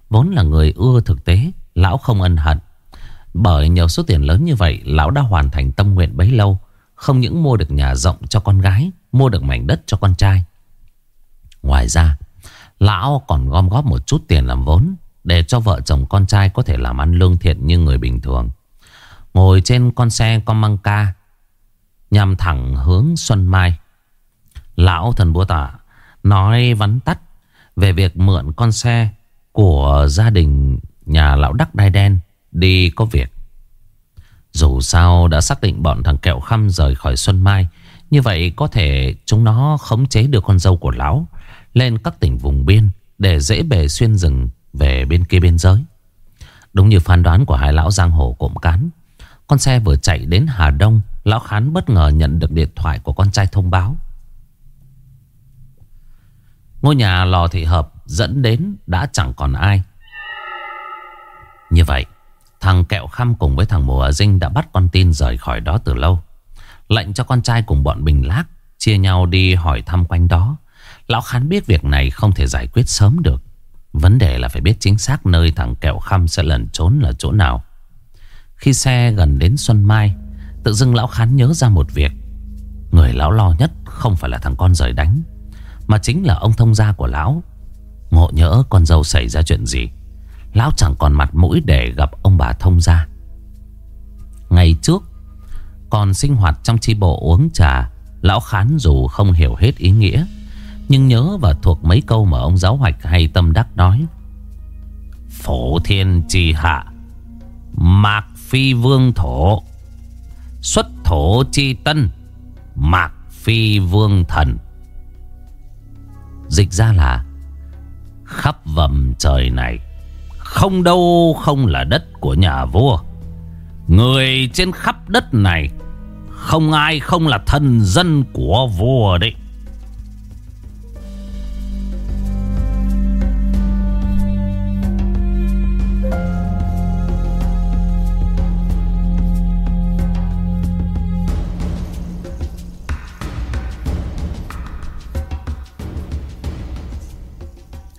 Vốn là người ưa thực tế, Lão không ân hận. Bởi nhiều số tiền lớn như vậy, Lão đã hoàn thành tâm nguyện bấy lâu, Không những mua được nhà rộng cho con gái Mua được mảnh đất cho con trai. Ngoài ra, Lão còn gom góp một chút tiền làm vốn Để cho vợ chồng con trai có thể làm ăn lương thiện như người bình thường. Ngồi trên con xe con măng ca Nhằm thẳng hướng Xuân Mai. Lão thần búa tạ Nói vắn tắt Về việc mượn con xe Của gia đình nhà lão Đắc Đai Đen Đi có việc. Dù sao đã xác định bọn thằng kẹo khăm rời khỏi Xuân Mai như vậy có thể chúng nó khống chế được con dâu của lão, Lên các tỉnh vùng biên Để dễ bề xuyên rừng về bên kia biên giới. Đúng như phán đoán của hai lão giang hồ cộm cán, Con xe vừa chạy đến Hà Đông, Lão Khán bất ngờ nhận được điện thoại của con trai thông báo. Ngôi nhà lò thị hợp dẫn đến đã chẳng còn ai. Như vậy, Thằng kẹo khăm cùng với thằng mùa dinh đã bắt con tin rời khỏi đó từ lâu. Lệnh cho con trai cùng bọn Bình Lác, Chia nhau đi hỏi thăm quanh đó. Lão Khán biết việc này không thể giải quyết sớm được. Vấn đề là phải biết chính xác nơi thằng kẹo khăm sẽ lẩn trốn là chỗ nào. Khi xe gần đến Xuân Mai, Tự dưng lão khán nhớ ra một việc. Người lão lo nhất không phải là thằng con rời đánh, Mà chính là ông thông gia của lão. Ngộ nhỡ con dâu xảy ra chuyện gì, Lão chẳng còn mặt mũi để gặp ông bà thông gia. Ngày trước còn sinh hoạt trong chi bộ uống trà, Lão khán dù không hiểu hết ý nghĩa, Nhưng nhớ và thuộc mấy câu mà ông giáo hoạch hay tâm đắc nói. Phổ thiên trì hạ, Mạc phi vương thổ, Xuất thổ chi tân, Mạc phi vương thần. Dịch ra là, Khắp vầm trời này, Không đâu không là đất của nhà vua. Người trên khắp đất này không ai không là thần dân của vua đấy.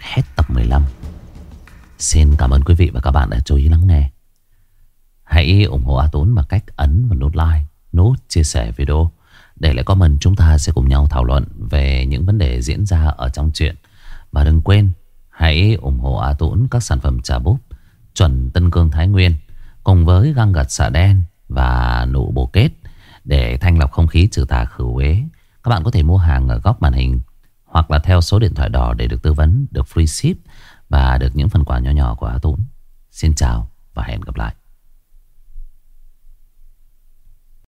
Hết tập 15 Xin cảm ơn quý vị và các bạn đã chú ý lắng nghe. Hãy ủng hộ A Tốn bằng cách ấn vào nút like, nút chia sẻ video. Để lại comment chúng ta sẽ cùng nhau thảo luận về những vấn đề diễn ra ở trong chuyện. Và đừng quên hãy ủng hộ A tuấn các sản phẩm trà búp chuẩn Tân Cương Thái Nguyên Cùng với găng gật xà đen và nụ bồ kết Để thanh lọc không khí trừ tà khử uế. Các bạn có thể mua hàng ở góc màn hình Hoặc là theo số điện thoại đỏ để được tư vấn, được free ship Và được những phần quà nhỏ nhỏ của A tuấn. Xin chào và hẹn gặp lại.